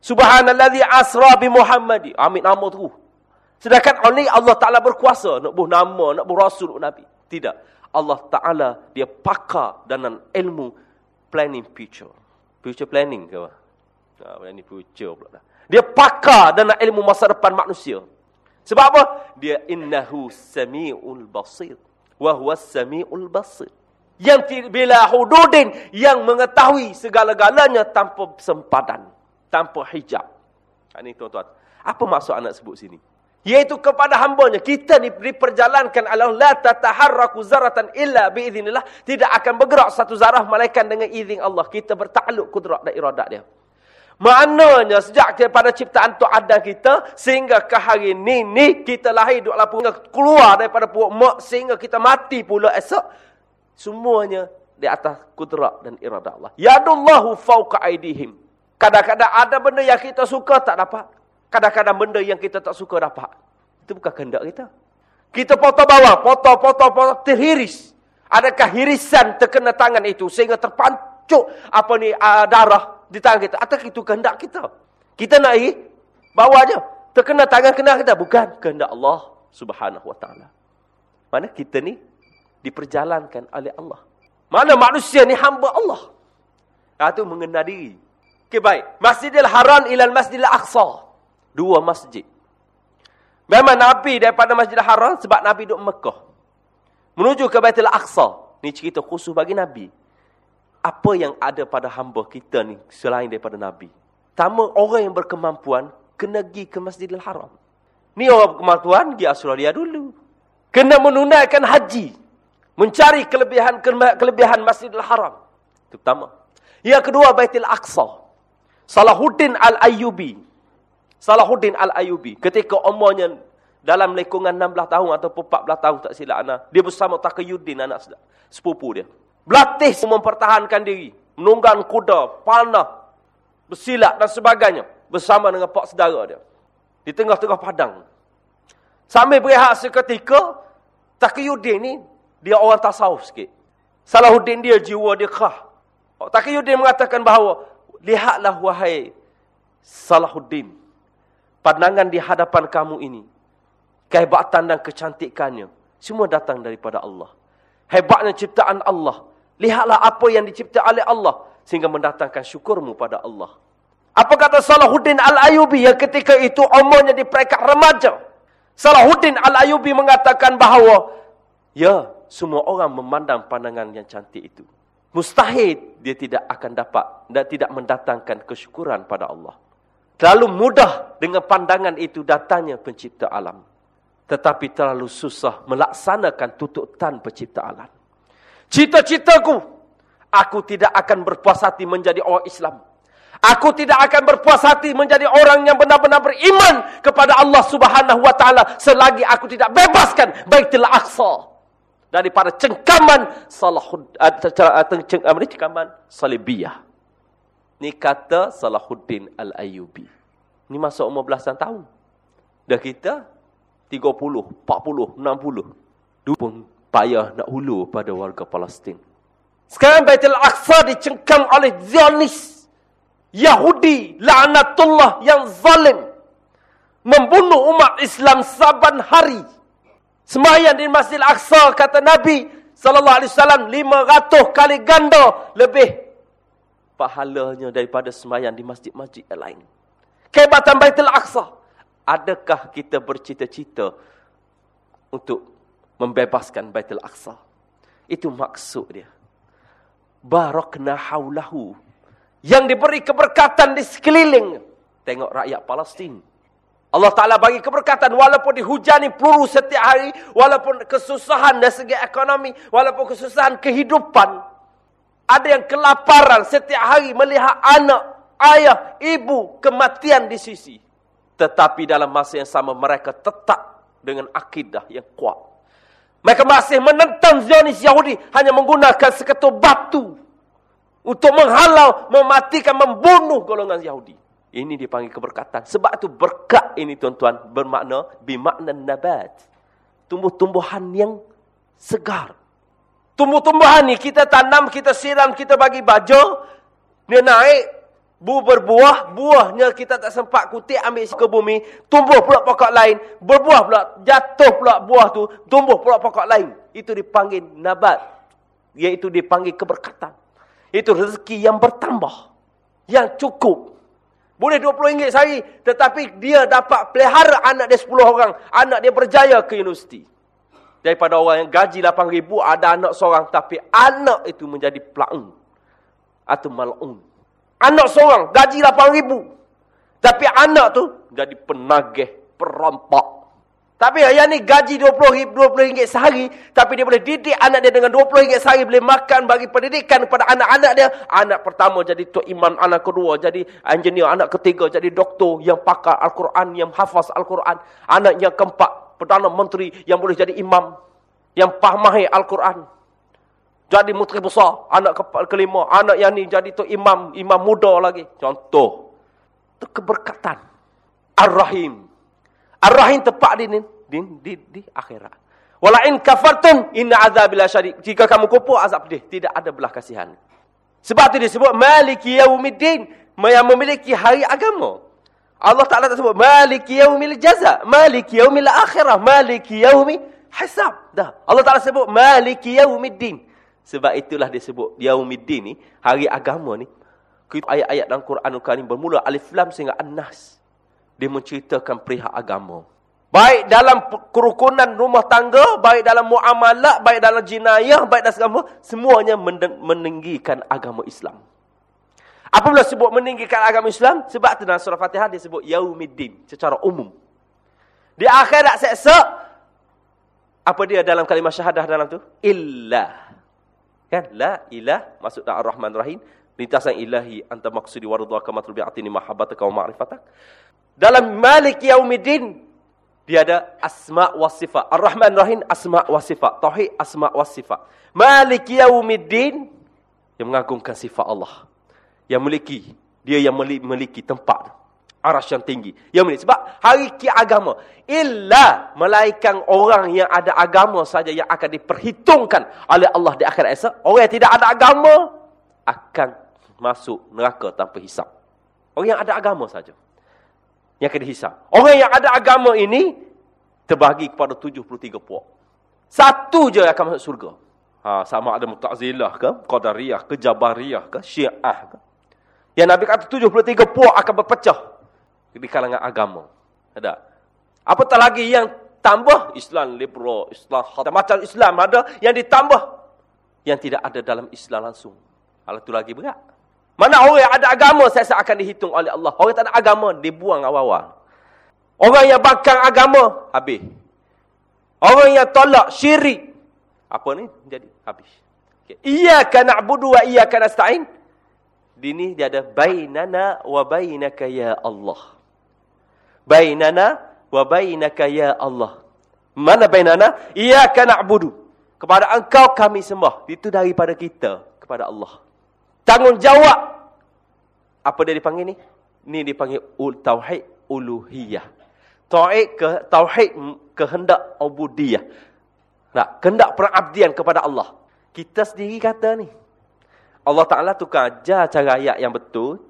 Subhanallazi asra bi Muhammadi. Amin nama tu. Sedangkan only Allah Taala berkuasa nak buh nama, nak buh rasul, nabi. Tidak. Allah Ta'ala dia pakar dalam ilmu planning future. Future planning ke apa? Ha, ini future pula dah. Dia pakar dalam ilmu masa depan manusia. Sebab apa? Dia innahu sami'ul basir. Wahuwa sami'ul basir. Yang bila hududin yang mengetahui segala-galanya tanpa sempadan. Tanpa hijab. Ini ha, tuan-tuan. Apa maksud anak sebut sini? Yaitu kepada hambanya. Kita diperjalankan Allah. La tataharraku zaratan illa biizinillah. Tidak akan bergerak satu zarah malaikat dengan izin Allah. Kita bertakluk kudrat dan iradat dia. Maknanya sejak daripada ciptaan tu ada kita. Sehingga ke hari ini, ni kita lahir duduk lapung. Keluar daripada puak mak. Sehingga kita mati pula esok. Semuanya di atas kudrat dan iradat Allah. Yadullahu fauqa aidihim. Kadang-kadang ada benda yang kita suka tak dapat. Kadang-kadang benda yang kita tak suka dapat. Itu bukan kehendak kita. Kita potong bawah, potong, potong, potong, terhiris. Adakah hirisan terkena tangan itu sehingga terpancuk apa ni uh, darah di tangan kita? Atau itu kehendak kita? Kita nak pergi, bawa aja. Terkena tangan kena kita. Bukan kehendak Allah subhanahu wa ta'ala. Mana kita ni diperjalankan oleh Allah. Mana manusia ni hamba Allah. Itu mengenal diri. Okay, baik. Masjidil Haram ilal Masjidil Aqsa dua masjid. Memang Nabi daripada Masjid Haram sebab Nabi duduk Mekah. Menuju ke Baitul Aqsa. Ni cerita khusus bagi Nabi. Apa yang ada pada hamba kita ni selain daripada Nabi? Tama orang yang berkemampuan kena pergi ke Masjidil Haram. Ni orang berkemampuan pergi Australia dulu. Kena menunaikan haji. Mencari kelebihan-kelebihan Masjidil Haram. Itu pertama. Yang kedua Baitul Aqsa. Salahuddin Al-Ayyubi Salahuddin Al-Ayubi. Ketika umurnya dalam lingkungan 16 tahun atau 14 tahun tak silap anak. Dia bersama Taqiyuddin anak sepupu dia. Berlatih mempertahankan diri. Menunggang kuda, panah, bersilat dan sebagainya. Bersama dengan pak sedara dia. Di tengah-tengah padang. Sambil berehat seketika, Taqiyuddin ni, dia orang tasawuf sikit. Salahuddin dia jiwa dia kah. Taqiyuddin mengatakan bahawa, lihatlah wahai Salahuddin pandangan di hadapan kamu ini, kehebatan dan kecantikannya, semua datang daripada Allah. Hebatnya ciptaan Allah. Lihatlah apa yang dicipta oleh Allah. Sehingga mendatangkan syukurmu pada Allah. Apa kata Salahuddin Al-Ayubi yang ketika itu umurnya di peringkat remaja. Salahuddin Al-Ayubi mengatakan bahawa, ya, semua orang memandang pandangan yang cantik itu. Mustahil dia tidak akan dapat dan tidak mendatangkan kesyukuran pada Allah. Terlalu mudah dengan pandangan itu datangnya pencipta alam. Tetapi terlalu susah melaksanakan tututan pencipta alam. Cita-citaku, aku tidak akan berpuas hati menjadi orang Islam. Aku tidak akan berpuas hati menjadi orang yang benar-benar beriman kepada Allah Subhanahu wa taala selagi aku tidak bebaskan Baitul Aqsa daripada cengkaman Salahud cengkaman Salibiyah. Ni kata Salahuddin Al-Ayubi. Ni masuk umur belasan tahun. Dah kita 30, 40, 60. Dua pun payah nak hulu pada warga Palestin. Sekarang Baitul Aqsa dicengkam oleh Zionis. Yahudi laknatullah yang zalim membunuh umat Islam saban hari. Sembahyang di Masjid Al-Aqsa kata Nabi sallallahu alaihi wasallam 500 kali ganda lebih pahalanya daripada sembahyang di masjid-masjid lain. Kehebatan Baitul Aqsa. Adakah kita bercita-cita untuk membebaskan Baitul Aqsa? Itu maksud dia. Barakna haulahu yang diberi keberkatan di sekeliling. Tengok rakyat Palestin. Allah Ta'ala bagi keberkatan walaupun dihujani peluru setiap hari. Walaupun kesusahan dari segi ekonomi. Walaupun kesusahan kehidupan. Ada yang kelaparan setiap hari melihat anak, ayah, ibu kematian di sisi. Tetapi dalam masa yang sama mereka tetap dengan akidah yang kuat. Mereka masih menentang Zionis Yahudi hanya menggunakan seketul batu untuk menghalau, mematikan, membunuh golongan Yahudi. Ini dipanggil keberkatan. Sebab itu berkat ini tuan-tuan bermakna bimakna nabat. Tumbuh-tumbuhan yang segar. Tumbuh-tumbuhan ni kita tanam, kita siram, kita bagi baju. Dia naik, bu berbuah, buahnya kita tak sempat kutip ambil ke bumi. Tumbuh pula pokok lain. Berbuah pula, jatuh pula buah tu. Tumbuh pula pokok lain. Itu dipanggil nabat. Iaitu dipanggil keberkatan. Itu rezeki yang bertambah. Yang cukup. Boleh RM20 sehari. Tetapi dia dapat pelihara anak dia 10 orang. Anak dia berjaya ke universiti. Daripada orang yang gaji RM8,000 ada anak seorang. Tapi anak itu menjadi pela'un. Atau mal'un. Anak seorang gaji RM8,000. Tapi anak tu jadi penagih, perampak. Tapi ayah ni gaji RM20, RM20 sehari. Tapi dia boleh didik anak dia dengan RM20 sehari. Boleh makan bagi pendidikan kepada anak-anak dia. Anak pertama jadi Tok Iman. Anak kedua jadi engineer. Anak ketiga jadi doktor yang pakar Al-Quran. Yang hafaz Al-Quran. Anak yang keempat. Perdana Menteri yang boleh jadi imam. Yang pahmahi Al-Quran. Jadi menteri besar. Anak ke kelima. Anak yang ni jadi Tok Imam. Imam muda lagi. Contoh. Itu keberkatan. Ar-Rahim. Ar-Rahim tepat di, di, di, di akhirat. Walain kafartum inna azabil syadid. Jika kamu kufur azab pedih, tidak ada belah kasihan. Sebab itu disebut maliki yaumiddin, yang memiliki hari agama. Allah Taala tak sebut maliki yaumil jaza, maliki yaumil akhirah, maliki yaumi hisab. Dah. Allah Taala sebut maliki yaumiddin. Sebab itulah disebut yaumiddin ni, hari agama ni. Ayat-ayat dalam Quranul Karim bermula alif lam sehingga an-nas dia menceritakan perihal agama. Baik dalam kerukunan rumah tangga, baik dalam muamalah, baik dalam jinayah, baik dalam agama, semuanya meninggikan agama Islam. Apabila sebut meninggikan agama Islam, sebab itu dalam surah Fatihah dia sebut Yaumiddin secara umum. Di akhirat seksa, apa dia dalam kalimah syahadah dalam tu? Illa. Kan? La ilah, maksud ar-Rahman Rahim. Lintasan ilahi, anta maksudi warudhaka matlub bi'atini mahabbataka wa ma'rifatak. Dalam Malik Yaumiddin dia ada asma wa sifat. Ar-Rahman Rahim asma wa sifat. Tauhid asma wa sifat. Malik Yaumiddin yang mengagungkan sifat Allah. Yang memiliki dia yang memiliki tempat arasy yang tinggi. Yang memiliki sebab hari ki agama illa melainkan orang yang ada agama saja yang akan diperhitungkan oleh Allah di akhirat esok. Orang yang tidak ada agama akan masuk neraka tanpa hisap. Orang yang ada agama saja yang akan dihisap. Orang yang ada agama ini terbagi kepada 73 puak. Satu je akan masuk surga. Ha, sama ada Mu'tazilah ke, Qadariyah ke, Jabariyah ke, Syiah ke. Yang Nabi kata 73 puak akan berpecah di kalangan agama. Ada. Apatah lagi yang tambah Islam liberal, Islam macam Islam ada yang ditambah yang tidak ada dalam Islam langsung. Hal itu lagi berat. Mana orang yang ada agama saya akan dihitung oleh Allah. Orang yang tak ada agama dibuang awal-awal. Orang yang bakang agama habis. Orang yang tolak syirik apa ni jadi habis. Okay. Iyyaka na'budu wa iyyaka nasta'in. Di ni dia ada bainana wa bainaka ya Allah. Bainana wa bainaka ya Allah. Mana bainana? Iyyaka na'budu. Kepada engkau kami sembah. Itu daripada kita kepada Allah. Tanggungjawab. Apa dia dipanggil ni? Ni dipanggil ul tauhid uluhiyah. Tauhid ke tauhid kehendak ubudiyah. Nah, kehendak perabdian kepada Allah. Kita sendiri kata ni. Allah Taala tukar ajar cara ayat yang betul.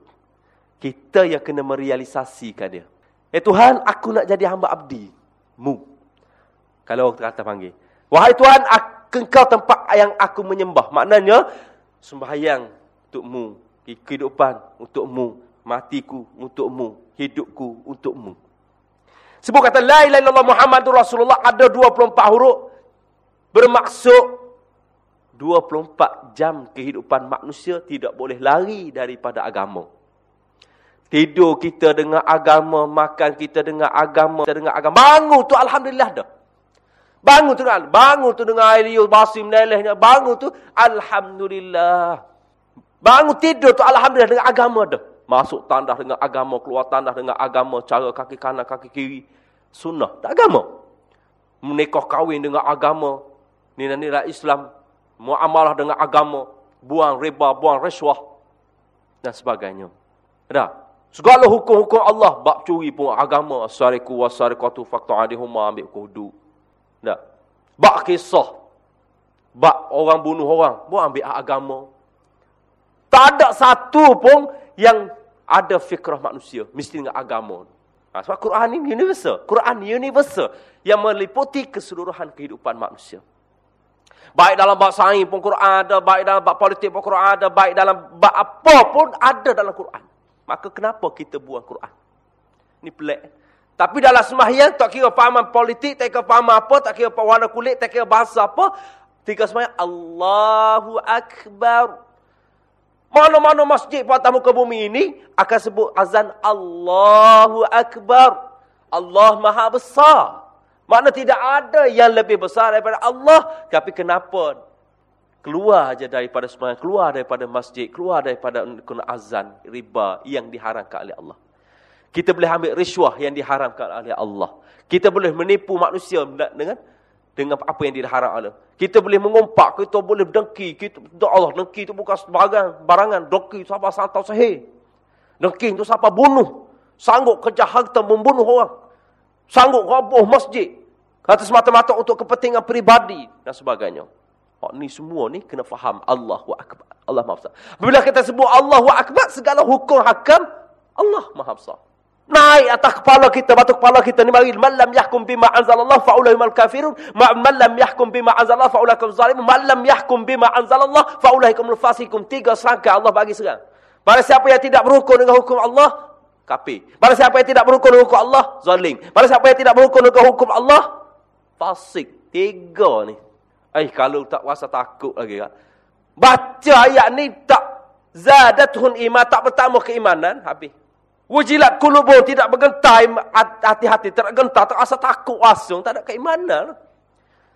Kita yang kena merealisasikan dia. Eh Tuhan, aku nak jadi hamba abdi. Mu. Kalau orang kata panggil. Wahai Tuhan, engkau tempat yang aku menyembah. Maknanya, sembahyang untukmu. Kehidupan untukmu. Matiku untukmu. Hidupku untukmu. Sebut kata, La ilaha illallah Muhammadur Rasulullah ada 24 huruf. Bermaksud 24 jam kehidupan manusia tidak boleh lari daripada agama. Tidur kita dengan agama, makan kita dengan agama, kita dengan agama. Bangun tu Alhamdulillah dah. Bangun tu dengan bangun tu dengan air liur basim lelehnya. Bangun tu Alhamdulillah. Bangun tidur tu Alhamdulillah dengan agama dah. Masuk tandas dengan agama, keluar tandas dengan agama, cara kaki kanan, kaki kiri. Sunnah, tak agama. Menikah kahwin dengan agama. Nilai-nilai Islam. Muamalah dengan agama. Buang riba, buang rasuah. Dan sebagainya. Ada? Segala hukum-hukum Allah bab curi pun agama asariku wasariqatu faqta'adihuma ambil kudu. Tak. Bab kisah. Bab orang bunuh orang pun ambil agama. Tak ada satu pun yang ada fikrah manusia mesti dengan agama. Ha, sebab Quran ini universal. Quran universal yang meliputi keseluruhan kehidupan manusia. Baik dalam bab sains pun Quran ada, baik dalam bab politik pun Quran ada, baik dalam bab apa pun ada dalam Quran. Maka kenapa kita buang Quran? Ini pelik. Tapi dalam sembahyang tak kira fahaman politik, tak kira fahaman apa, tak kira warna kulit, tak kira bahasa apa. Tiga sembahyang Allahu Akbar. Mana-mana masjid pada muka bumi ini akan sebut azan Allahu Akbar. Allah Maha Besar. Makna tidak ada yang lebih besar daripada Allah. Tapi kenapa keluar aja daripada sembahyang, keluar daripada masjid, keluar daripada kena azan, riba yang diharamkan oleh Allah. Kita boleh ambil riswah yang diharamkan oleh Allah. Kita boleh menipu manusia dengan dengan apa yang diharamkan Allah. Kita boleh mengumpak, kita boleh dengki, kita Allah dengki itu bukan sebarang barangan, dengki siapa santau sahih. Dengki itu siapa bunuh, sanggup kerja harta membunuh orang. Sanggup roboh masjid. Kata semata-mata untuk kepentingan peribadi dan sebagainya. Oh, ni semua ni kena faham Allahu Akbar. Allah Maha Besar. Bila kita sebut Allahu Akbar, segala hukum hakam Allah Maha Besar. Naik atas kepala kita, batu kepala kita ni mari. Man lam yahkum bima anzalallah fa'ulai mal kafirun. Man lam yahkum bima anzalallah fa'ulai kum zalimun. Man lam yahkum bima anzalallah fa'ulai kum fasikum. Tiga sangka Allah bagi serang. Pada siapa yang tidak berhukum dengan hukum Allah, kafir. Pada siapa yang tidak berhukum dengan hukum Allah, zalim. Pada siapa yang tidak berhukum dengan hukum Allah, fasik. Tiga ni. Eh kalau tak rasa takut lagi kan. Baca ayat ni tak zadatuhun iman tak bertambah keimanan habis. Wujilat kulubun tidak bergentar hati-hati tergentar tak rasa takut langsung tak ada keimanan.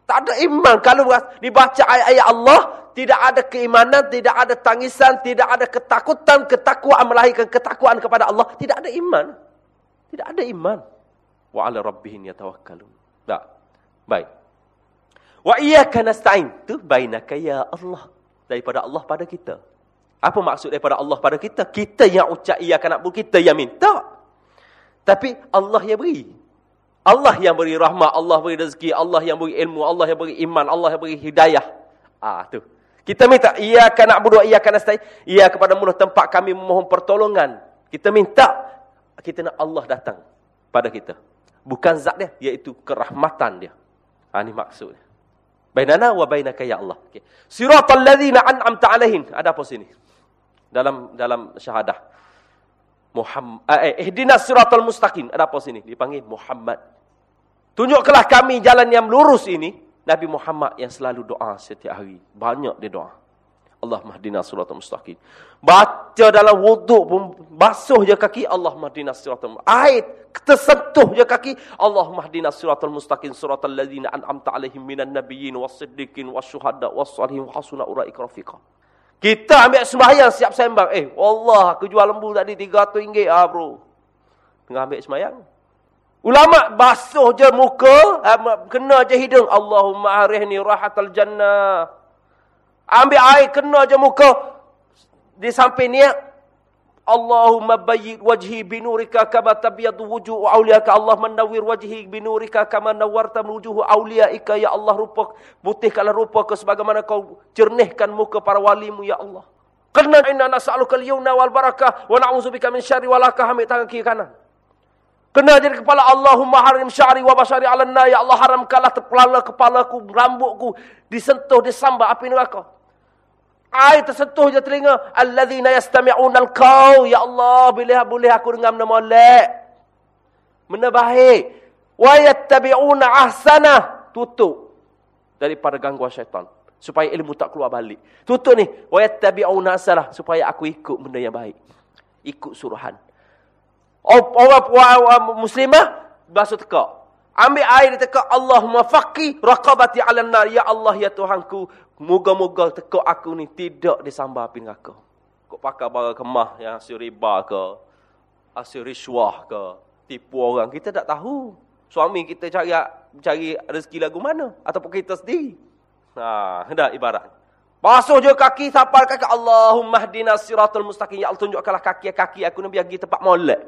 Tak ada iman kalau dibaca ayat-ayat Allah tidak ada keimanan, tidak ada tangisan, tidak ada ketakutan, ketakwaan melahirkan ketakwaan kepada Allah, tidak ada iman. Tidak ada iman. Wa ala rabbihim yatawakkalun. Tak. Baik. Wa iyyaka nasta'in. Tu bainaka ya Allah. Daripada Allah pada kita. Apa maksud daripada Allah pada kita? Kita yang ucap iyyaka na'budu, kita yang minta. Tapi Allah yang beri. Allah yang beri rahmat, Allah beri rezeki, Allah yang beri ilmu, Allah yang beri iman, Allah yang beri hidayah. Ah tu. Kita minta iyyaka na'budu wa iyyaka nasta'in. Ia kepada mulut tempat kami memohon pertolongan. Kita minta kita nak Allah datang pada kita. Bukan zat dia, iaitu kerahmatan dia. Ah ni maksudnya. Bainana wa bainaka ya Allah. Okay. Siratal ladzina an'amta 'alaihim. Ada apa sini? Dalam dalam syahadah. Muhammad eh ihdinas siratal mustaqim. Ada apa sini? Dipanggil Muhammad. Tunjukkanlah kami jalan yang lurus ini. Nabi Muhammad yang selalu doa setiap hari. Banyak dia doa. Allah mahdina suratul mustaqim. Baca dalam wuduk pun basuh je kaki Allah mahdina suratul mustaqim. Air tersentuh je kaki Allah mahdina suratul mustaqim suratul ladzina an'amta alaihim minan nabiyyin was-siddiqin wasyuhada was-salihin hasuna ulaika rafiqa. Kita ambil sembahyang siap sembang. Eh, Allah aku jual lembu tadi RM300 ah bro. Tengah ambil sembahyang. Ulama basuh je muka, eh, kena je hidung. Allahumma arihni rahatal jannah. Ambil air kena je muka. Di samping ni Allahumma bayyid wajhi binurika kama tabyadu wujuh awliyaka Allah menawir wajhi binurika kama nawarta wujuh awliyaika ya Allah rupa putihkanlah rupa ke sebagaimana kau cernihkan muka para walimu ya Allah Kena inna nas'aluka al-yumna wal barakah wa na'udzubika min syarri wal akah ambil tangan kiri kanan. Kena jadi kepala Allahumma harim syari wa basari 'alan nar ya Allah haramkanlah kepala kepalaku rambutku disentuh disambar api neraka. Air tersentuh je telinga alladzina yastami'una al-qaul ya Allah boleh boleh aku dengar benda molek. Benda baik. Wa yattabi'una ahsana tutup daripada gangguan syaitan supaya ilmu tak keluar balik. Tutup ni, wa yattabi'una salah supaya aku ikut benda yang baik. Ikut suruhan. Orang muslimah basuh tekak. Ambil air di tekak Allahumma faqi raqabati 'alan nar ya Allah ya Tuhanku, moga-moga tekak aku ni tidak disambar api neraka. Kok pakai barang kemah yang hasil riba ke, hasil riswah ke, tipu orang kita tak tahu. Suami kita cari cari rezeki lagu mana ataupun kita sendiri. Ha, hendak ibarat. Basuh je kaki, sapal kaki. Allahumma hdina siratul mustaqim. Ya Allah tunjukkanlah kaki-kaki aku ni biar pergi tempat molek.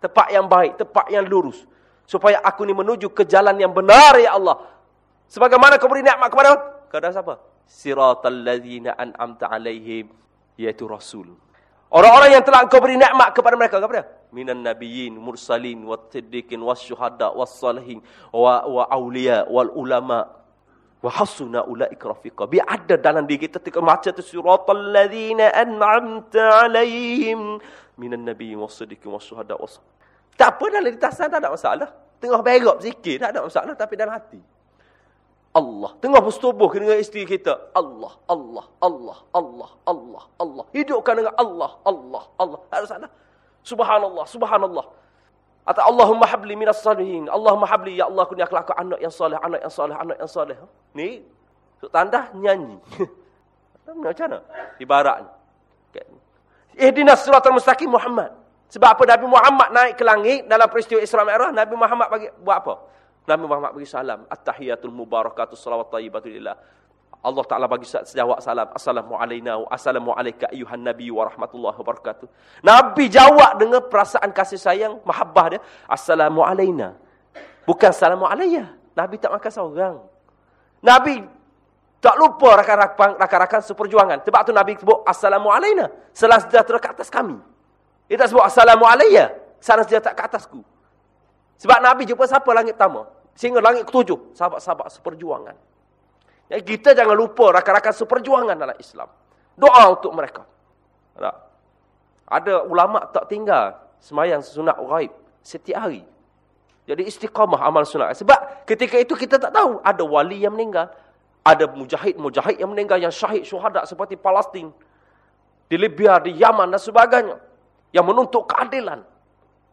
Tempat yang baik, tempat yang lurus. Supaya aku ni menuju ke jalan yang benar ya Allah. Sebagaimana kau beri nikmat kepada kepada siapa? Siratal ladzina an'amta alaihim yaitu rasul. Orang-orang yang telah engkau beri nikmat kepada mereka kepada minan nabiyyin mursalin wat siddiqin wasyuhada wassalihin wa wa auliya wal ulama wa hasuna ulaika rafiqa bi ada dalam diri kita ketika baca tu siratal ladzina an'amta alaihim minan nabiyyin wasiddiqin wasyuhada was tak apa dalam lisan tak ada masalah tengah berok zikir tak ada masalah tapi dalam hati Allah tengah bersetubuh dengan isteri kita Allah Allah Allah Allah Allah Allah hidupkan dengan Allah Allah Allah tak ada subhanallah subhanallah Atau Allahumma habli minas salihin. Allahumma habli ya Allah kuni akhlak anak yang soleh, anak yang soleh, anak yang soleh. Ni tanda nyanyi. Macam mana? Ibarat ni. Ihdinas siratal mustaqim Muhammad. Sebab apa Nabi Muhammad naik ke langit dalam peristiwa Isra Mi'raj, Nabi Muhammad bagi buat apa? Nabi Muhammad bagi salam, at-tahiyatul mubarakatus salawat thayyibatu lillah. Allah Ta'ala bagi jawab salam. Assalamualaikum. Assalamualaikum ayuhan Nabi wa rahmatullahi wabarakatuh. Nabi jawab dengan perasaan kasih sayang, mahabbah dia. Assalamualaikum. Bukan Assalamualaikum. Nabi tak makan seorang. Nabi tak lupa rakan-rakan seperjuangan. Sebab tu Nabi sebut Assalamualaikum. Salam sejahtera ke atas kami. Dia tak sebut Assalamualaikum. Salam sejahtera ke atasku. Sebab Nabi jumpa siapa langit pertama? Sehingga langit ketujuh. Sahabat-sahabat seperjuangan. Ya, kita jangan lupa rakan-rakan seperjuangan dalam Islam. Doa untuk mereka. Tak? Ada ulama tak tinggal semayang sunat ghaib setiap hari. Jadi istiqamah amal sunat. Sebab ketika itu kita tak tahu ada wali yang meninggal. Ada mujahid-mujahid yang meninggal yang syahid syuhada seperti Palestin. Di Libya, di Yaman dan sebagainya. Yang menuntut keadilan.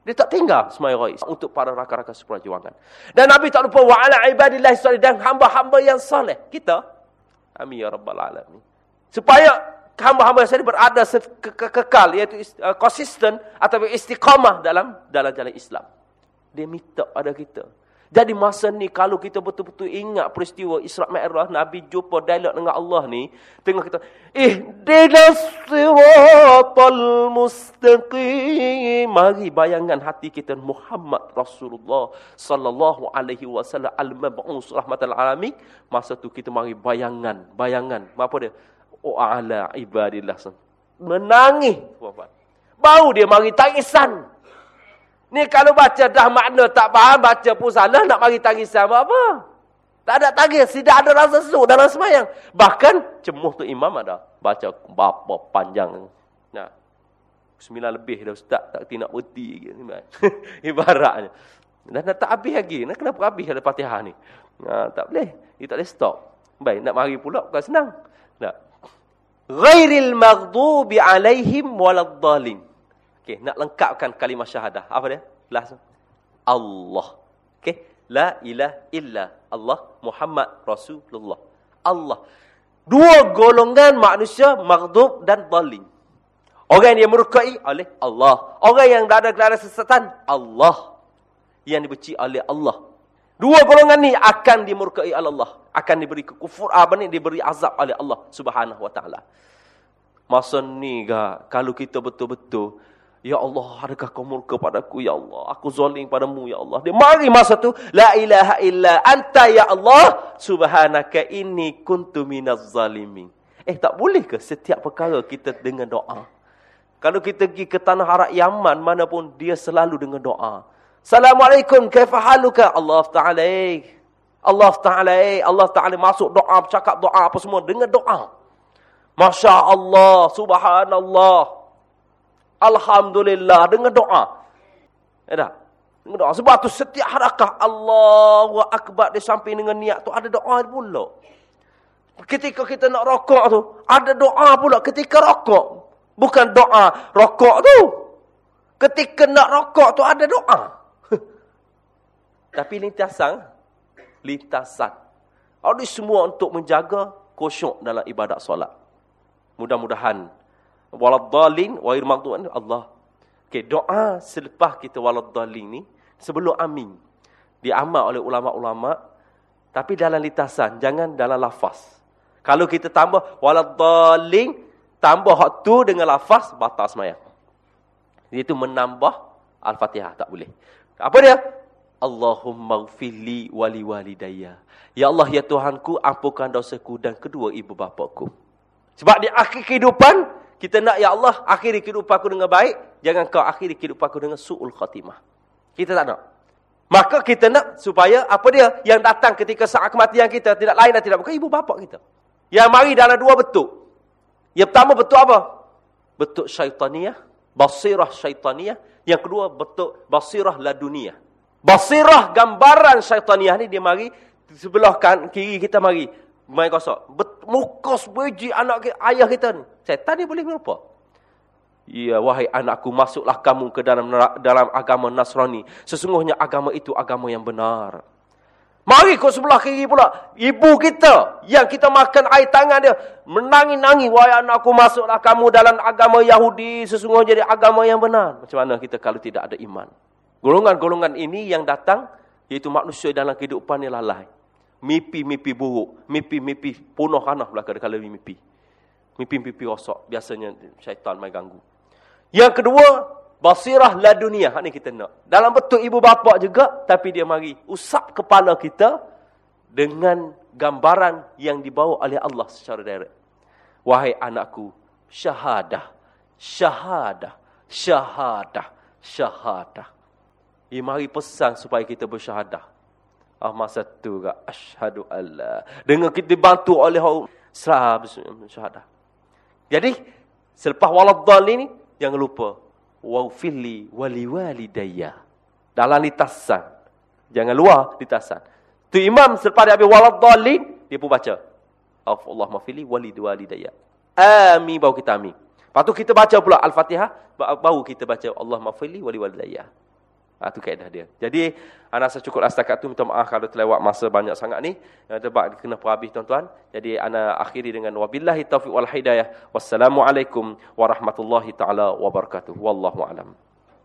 Dia tak tinggal semai roi untuk para rakan-rakan seperjuangan. Dan Nabi tak lupa wa ala ibadillah salih dan hamba-hamba yang soleh. Kita amin ya rabbal alamin. Supaya hamba-hamba yang soleh berada ke ke kekal iaitu uh, konsisten atau istiqamah dalam dalam jalan Islam. Dia minta pada kita jadi masa ni kalau kita betul-betul ingat peristiwa Isra' Mi'raj, Nabi jumpa dialog dengan Allah ni, tengah kita, Ihdinas siratal mustaqim. Mari bayangkan hati kita Muhammad Rasulullah sallallahu alaihi wasallam al-mab'us rahmatal alamin. Masa tu kita mari bayangan, bayangan. Apa dia? Oh ala ibadillah. Menangis. Bau dia mari tangisan. Ni kalau baca dah makna tak faham, baca pun salah, nak mari tangisan buat apa? Tak ada tangis, tidak ada rasa sejuk dalam semayang. Bahkan, cemuh tu imam ada. Baca berapa panjang. Nah, sembilan lebih dah ustaz, tak tidak berhenti. Ibaratnya. Dan tak habis lagi. Nah, kenapa habis ada fatihah ni? Nah, tak boleh. Dia tak boleh stop. Baik, nak mari pula bukan senang. Nah. Ghairil maghdubi alaihim waladhalin. Okey, nak lengkapkan kalimah syahadah. Apa dia? Last. Allah. Okey, la ilaha illa Allah Muhammad Rasulullah. Allah. Dua golongan manusia maghdub dan dhalin. Orang yang murkai oleh Allah. Orang yang ada kelara sesatan Allah. Yang dibenci oleh Allah. Dua golongan ni akan dimurkai oleh Allah. Akan diberi kekufur, apa ni diberi azab oleh Allah Subhanahu wa taala. Masa ni ga, kalau kita betul-betul Ya Allah, adakah kau murka padaku, Ya Allah? Aku zoling padamu, Ya Allah. Dia mari masa tu, La ilaha illa anta, Ya Allah. Subhanaka inni kuntu minaz zalimin. Eh tak boleh ke setiap perkara kita dengan doa? Kalau kita pergi ke tanah Arab Yaman mana pun dia selalu dengan doa. Assalamualaikum kaifa haluka? Allah Taala. Eh. Allah Taala. Eh. Allah Taala masuk doa, bercakap doa apa semua dengan doa. Masya Allah, Subhanallah, Alhamdulillah dengan doa. Ya tak? Dengan doa. Sebab tu setiap harakah Allahu Akbar di samping dengan niat tu ada doa pula. Ketika kita nak rokok tu, ada doa pula ketika rokok. Bukan doa rokok tu. Ketika nak rokok tu ada doa. Tapi lintasan, lintasan. Ada semua untuk menjaga khusyuk dalam ibadat solat. Mudah-mudahan. Waladhalin, wa irmaqtu'an, Allah. Okay, doa selepas kita waladhalin ni, sebelum amin. Diamal oleh ulama-ulama. Tapi dalam lintasan, jangan dalam lafaz. Kalau kita tambah waladhalin, tambah hak tu dengan lafaz, batal semayang. Itu menambah Al-Fatihah. Tak boleh. Apa dia? Allahumma gfirli wali walidayya. Ya Allah, ya Tuhanku, ampunkan dosaku dan kedua ibu bapaku. Sebab di akhir kehidupan, kita nak, Ya Allah, akhiri kehidupanku dengan baik. Jangan kau akhiri kehidupanku dengan su'ul khatimah. Kita tak nak. Maka kita nak supaya apa dia yang datang ketika saat kematian kita tidak lain dan tidak bukan ibu bapa kita. Yang mari dalam dua bentuk. Yang pertama bentuk apa? Bentuk syaitaniah. Basirah syaitaniah. Yang kedua bentuk basirah ladunia. Basirah gambaran syaitaniah ni dia mari sebelah kan kiri kita mari main kosok. Mukas beji anak kita, ayah kita ni. Setan ni boleh berapa? Ya wahai anakku masuklah kamu ke dalam dalam agama Nasrani. Sesungguhnya agama itu agama yang benar. Mari kau sebelah kiri pula. Ibu kita yang kita makan air tangan dia. Menangi-nangi. Wahai anakku masuklah kamu dalam agama Yahudi. Sesungguhnya jadi agama yang benar. Macam mana kita kalau tidak ada iman? Golongan-golongan ini yang datang. Iaitu manusia dalam kehidupan yang lalai. Mimpi-mimpi buruk. Mimpi-mimpi punuh kanah belakang kalau mimpi. Mimpi-mimpi rosak. Biasanya syaitan main ganggu. Yang kedua, Basirah la dunia. Ini kita nak. Dalam bentuk ibu bapa juga. Tapi dia mari usap kepala kita. Dengan gambaran yang dibawa oleh Allah secara direct. Wahai anakku. Syahadah. Syahadah. Syahadah. Syahadah. Ia mari pesan supaya kita bersyahadah. Ah masa tu gak asyhadu alla. Dengan kita dibantu oleh Allah syahadah. Jadi selepas waladhdall ini jangan lupa waufili wali walidayya. Dalam litasan. Jangan luar litasan. Tu imam selepas dia habis waladhalin, dia pun baca. Allah mafili wali walidayya. Amin baru kita amin. Lepas tu kita baca pula Al-Fatihah, baru kita baca Allah mafili wali walidayya. Ha, itu kaedah dia. Jadi, anak saya cukup setakat tu. Minta maaf kalau terlewat masa banyak sangat ni. Yang terbaik kena perhabis tuan-tuan. Jadi, anak akhiri dengan wabillahi taufiq wal hidayah. Wassalamualaikum warahmatullahi ta'ala wabarakatuh. Wallahu'alam.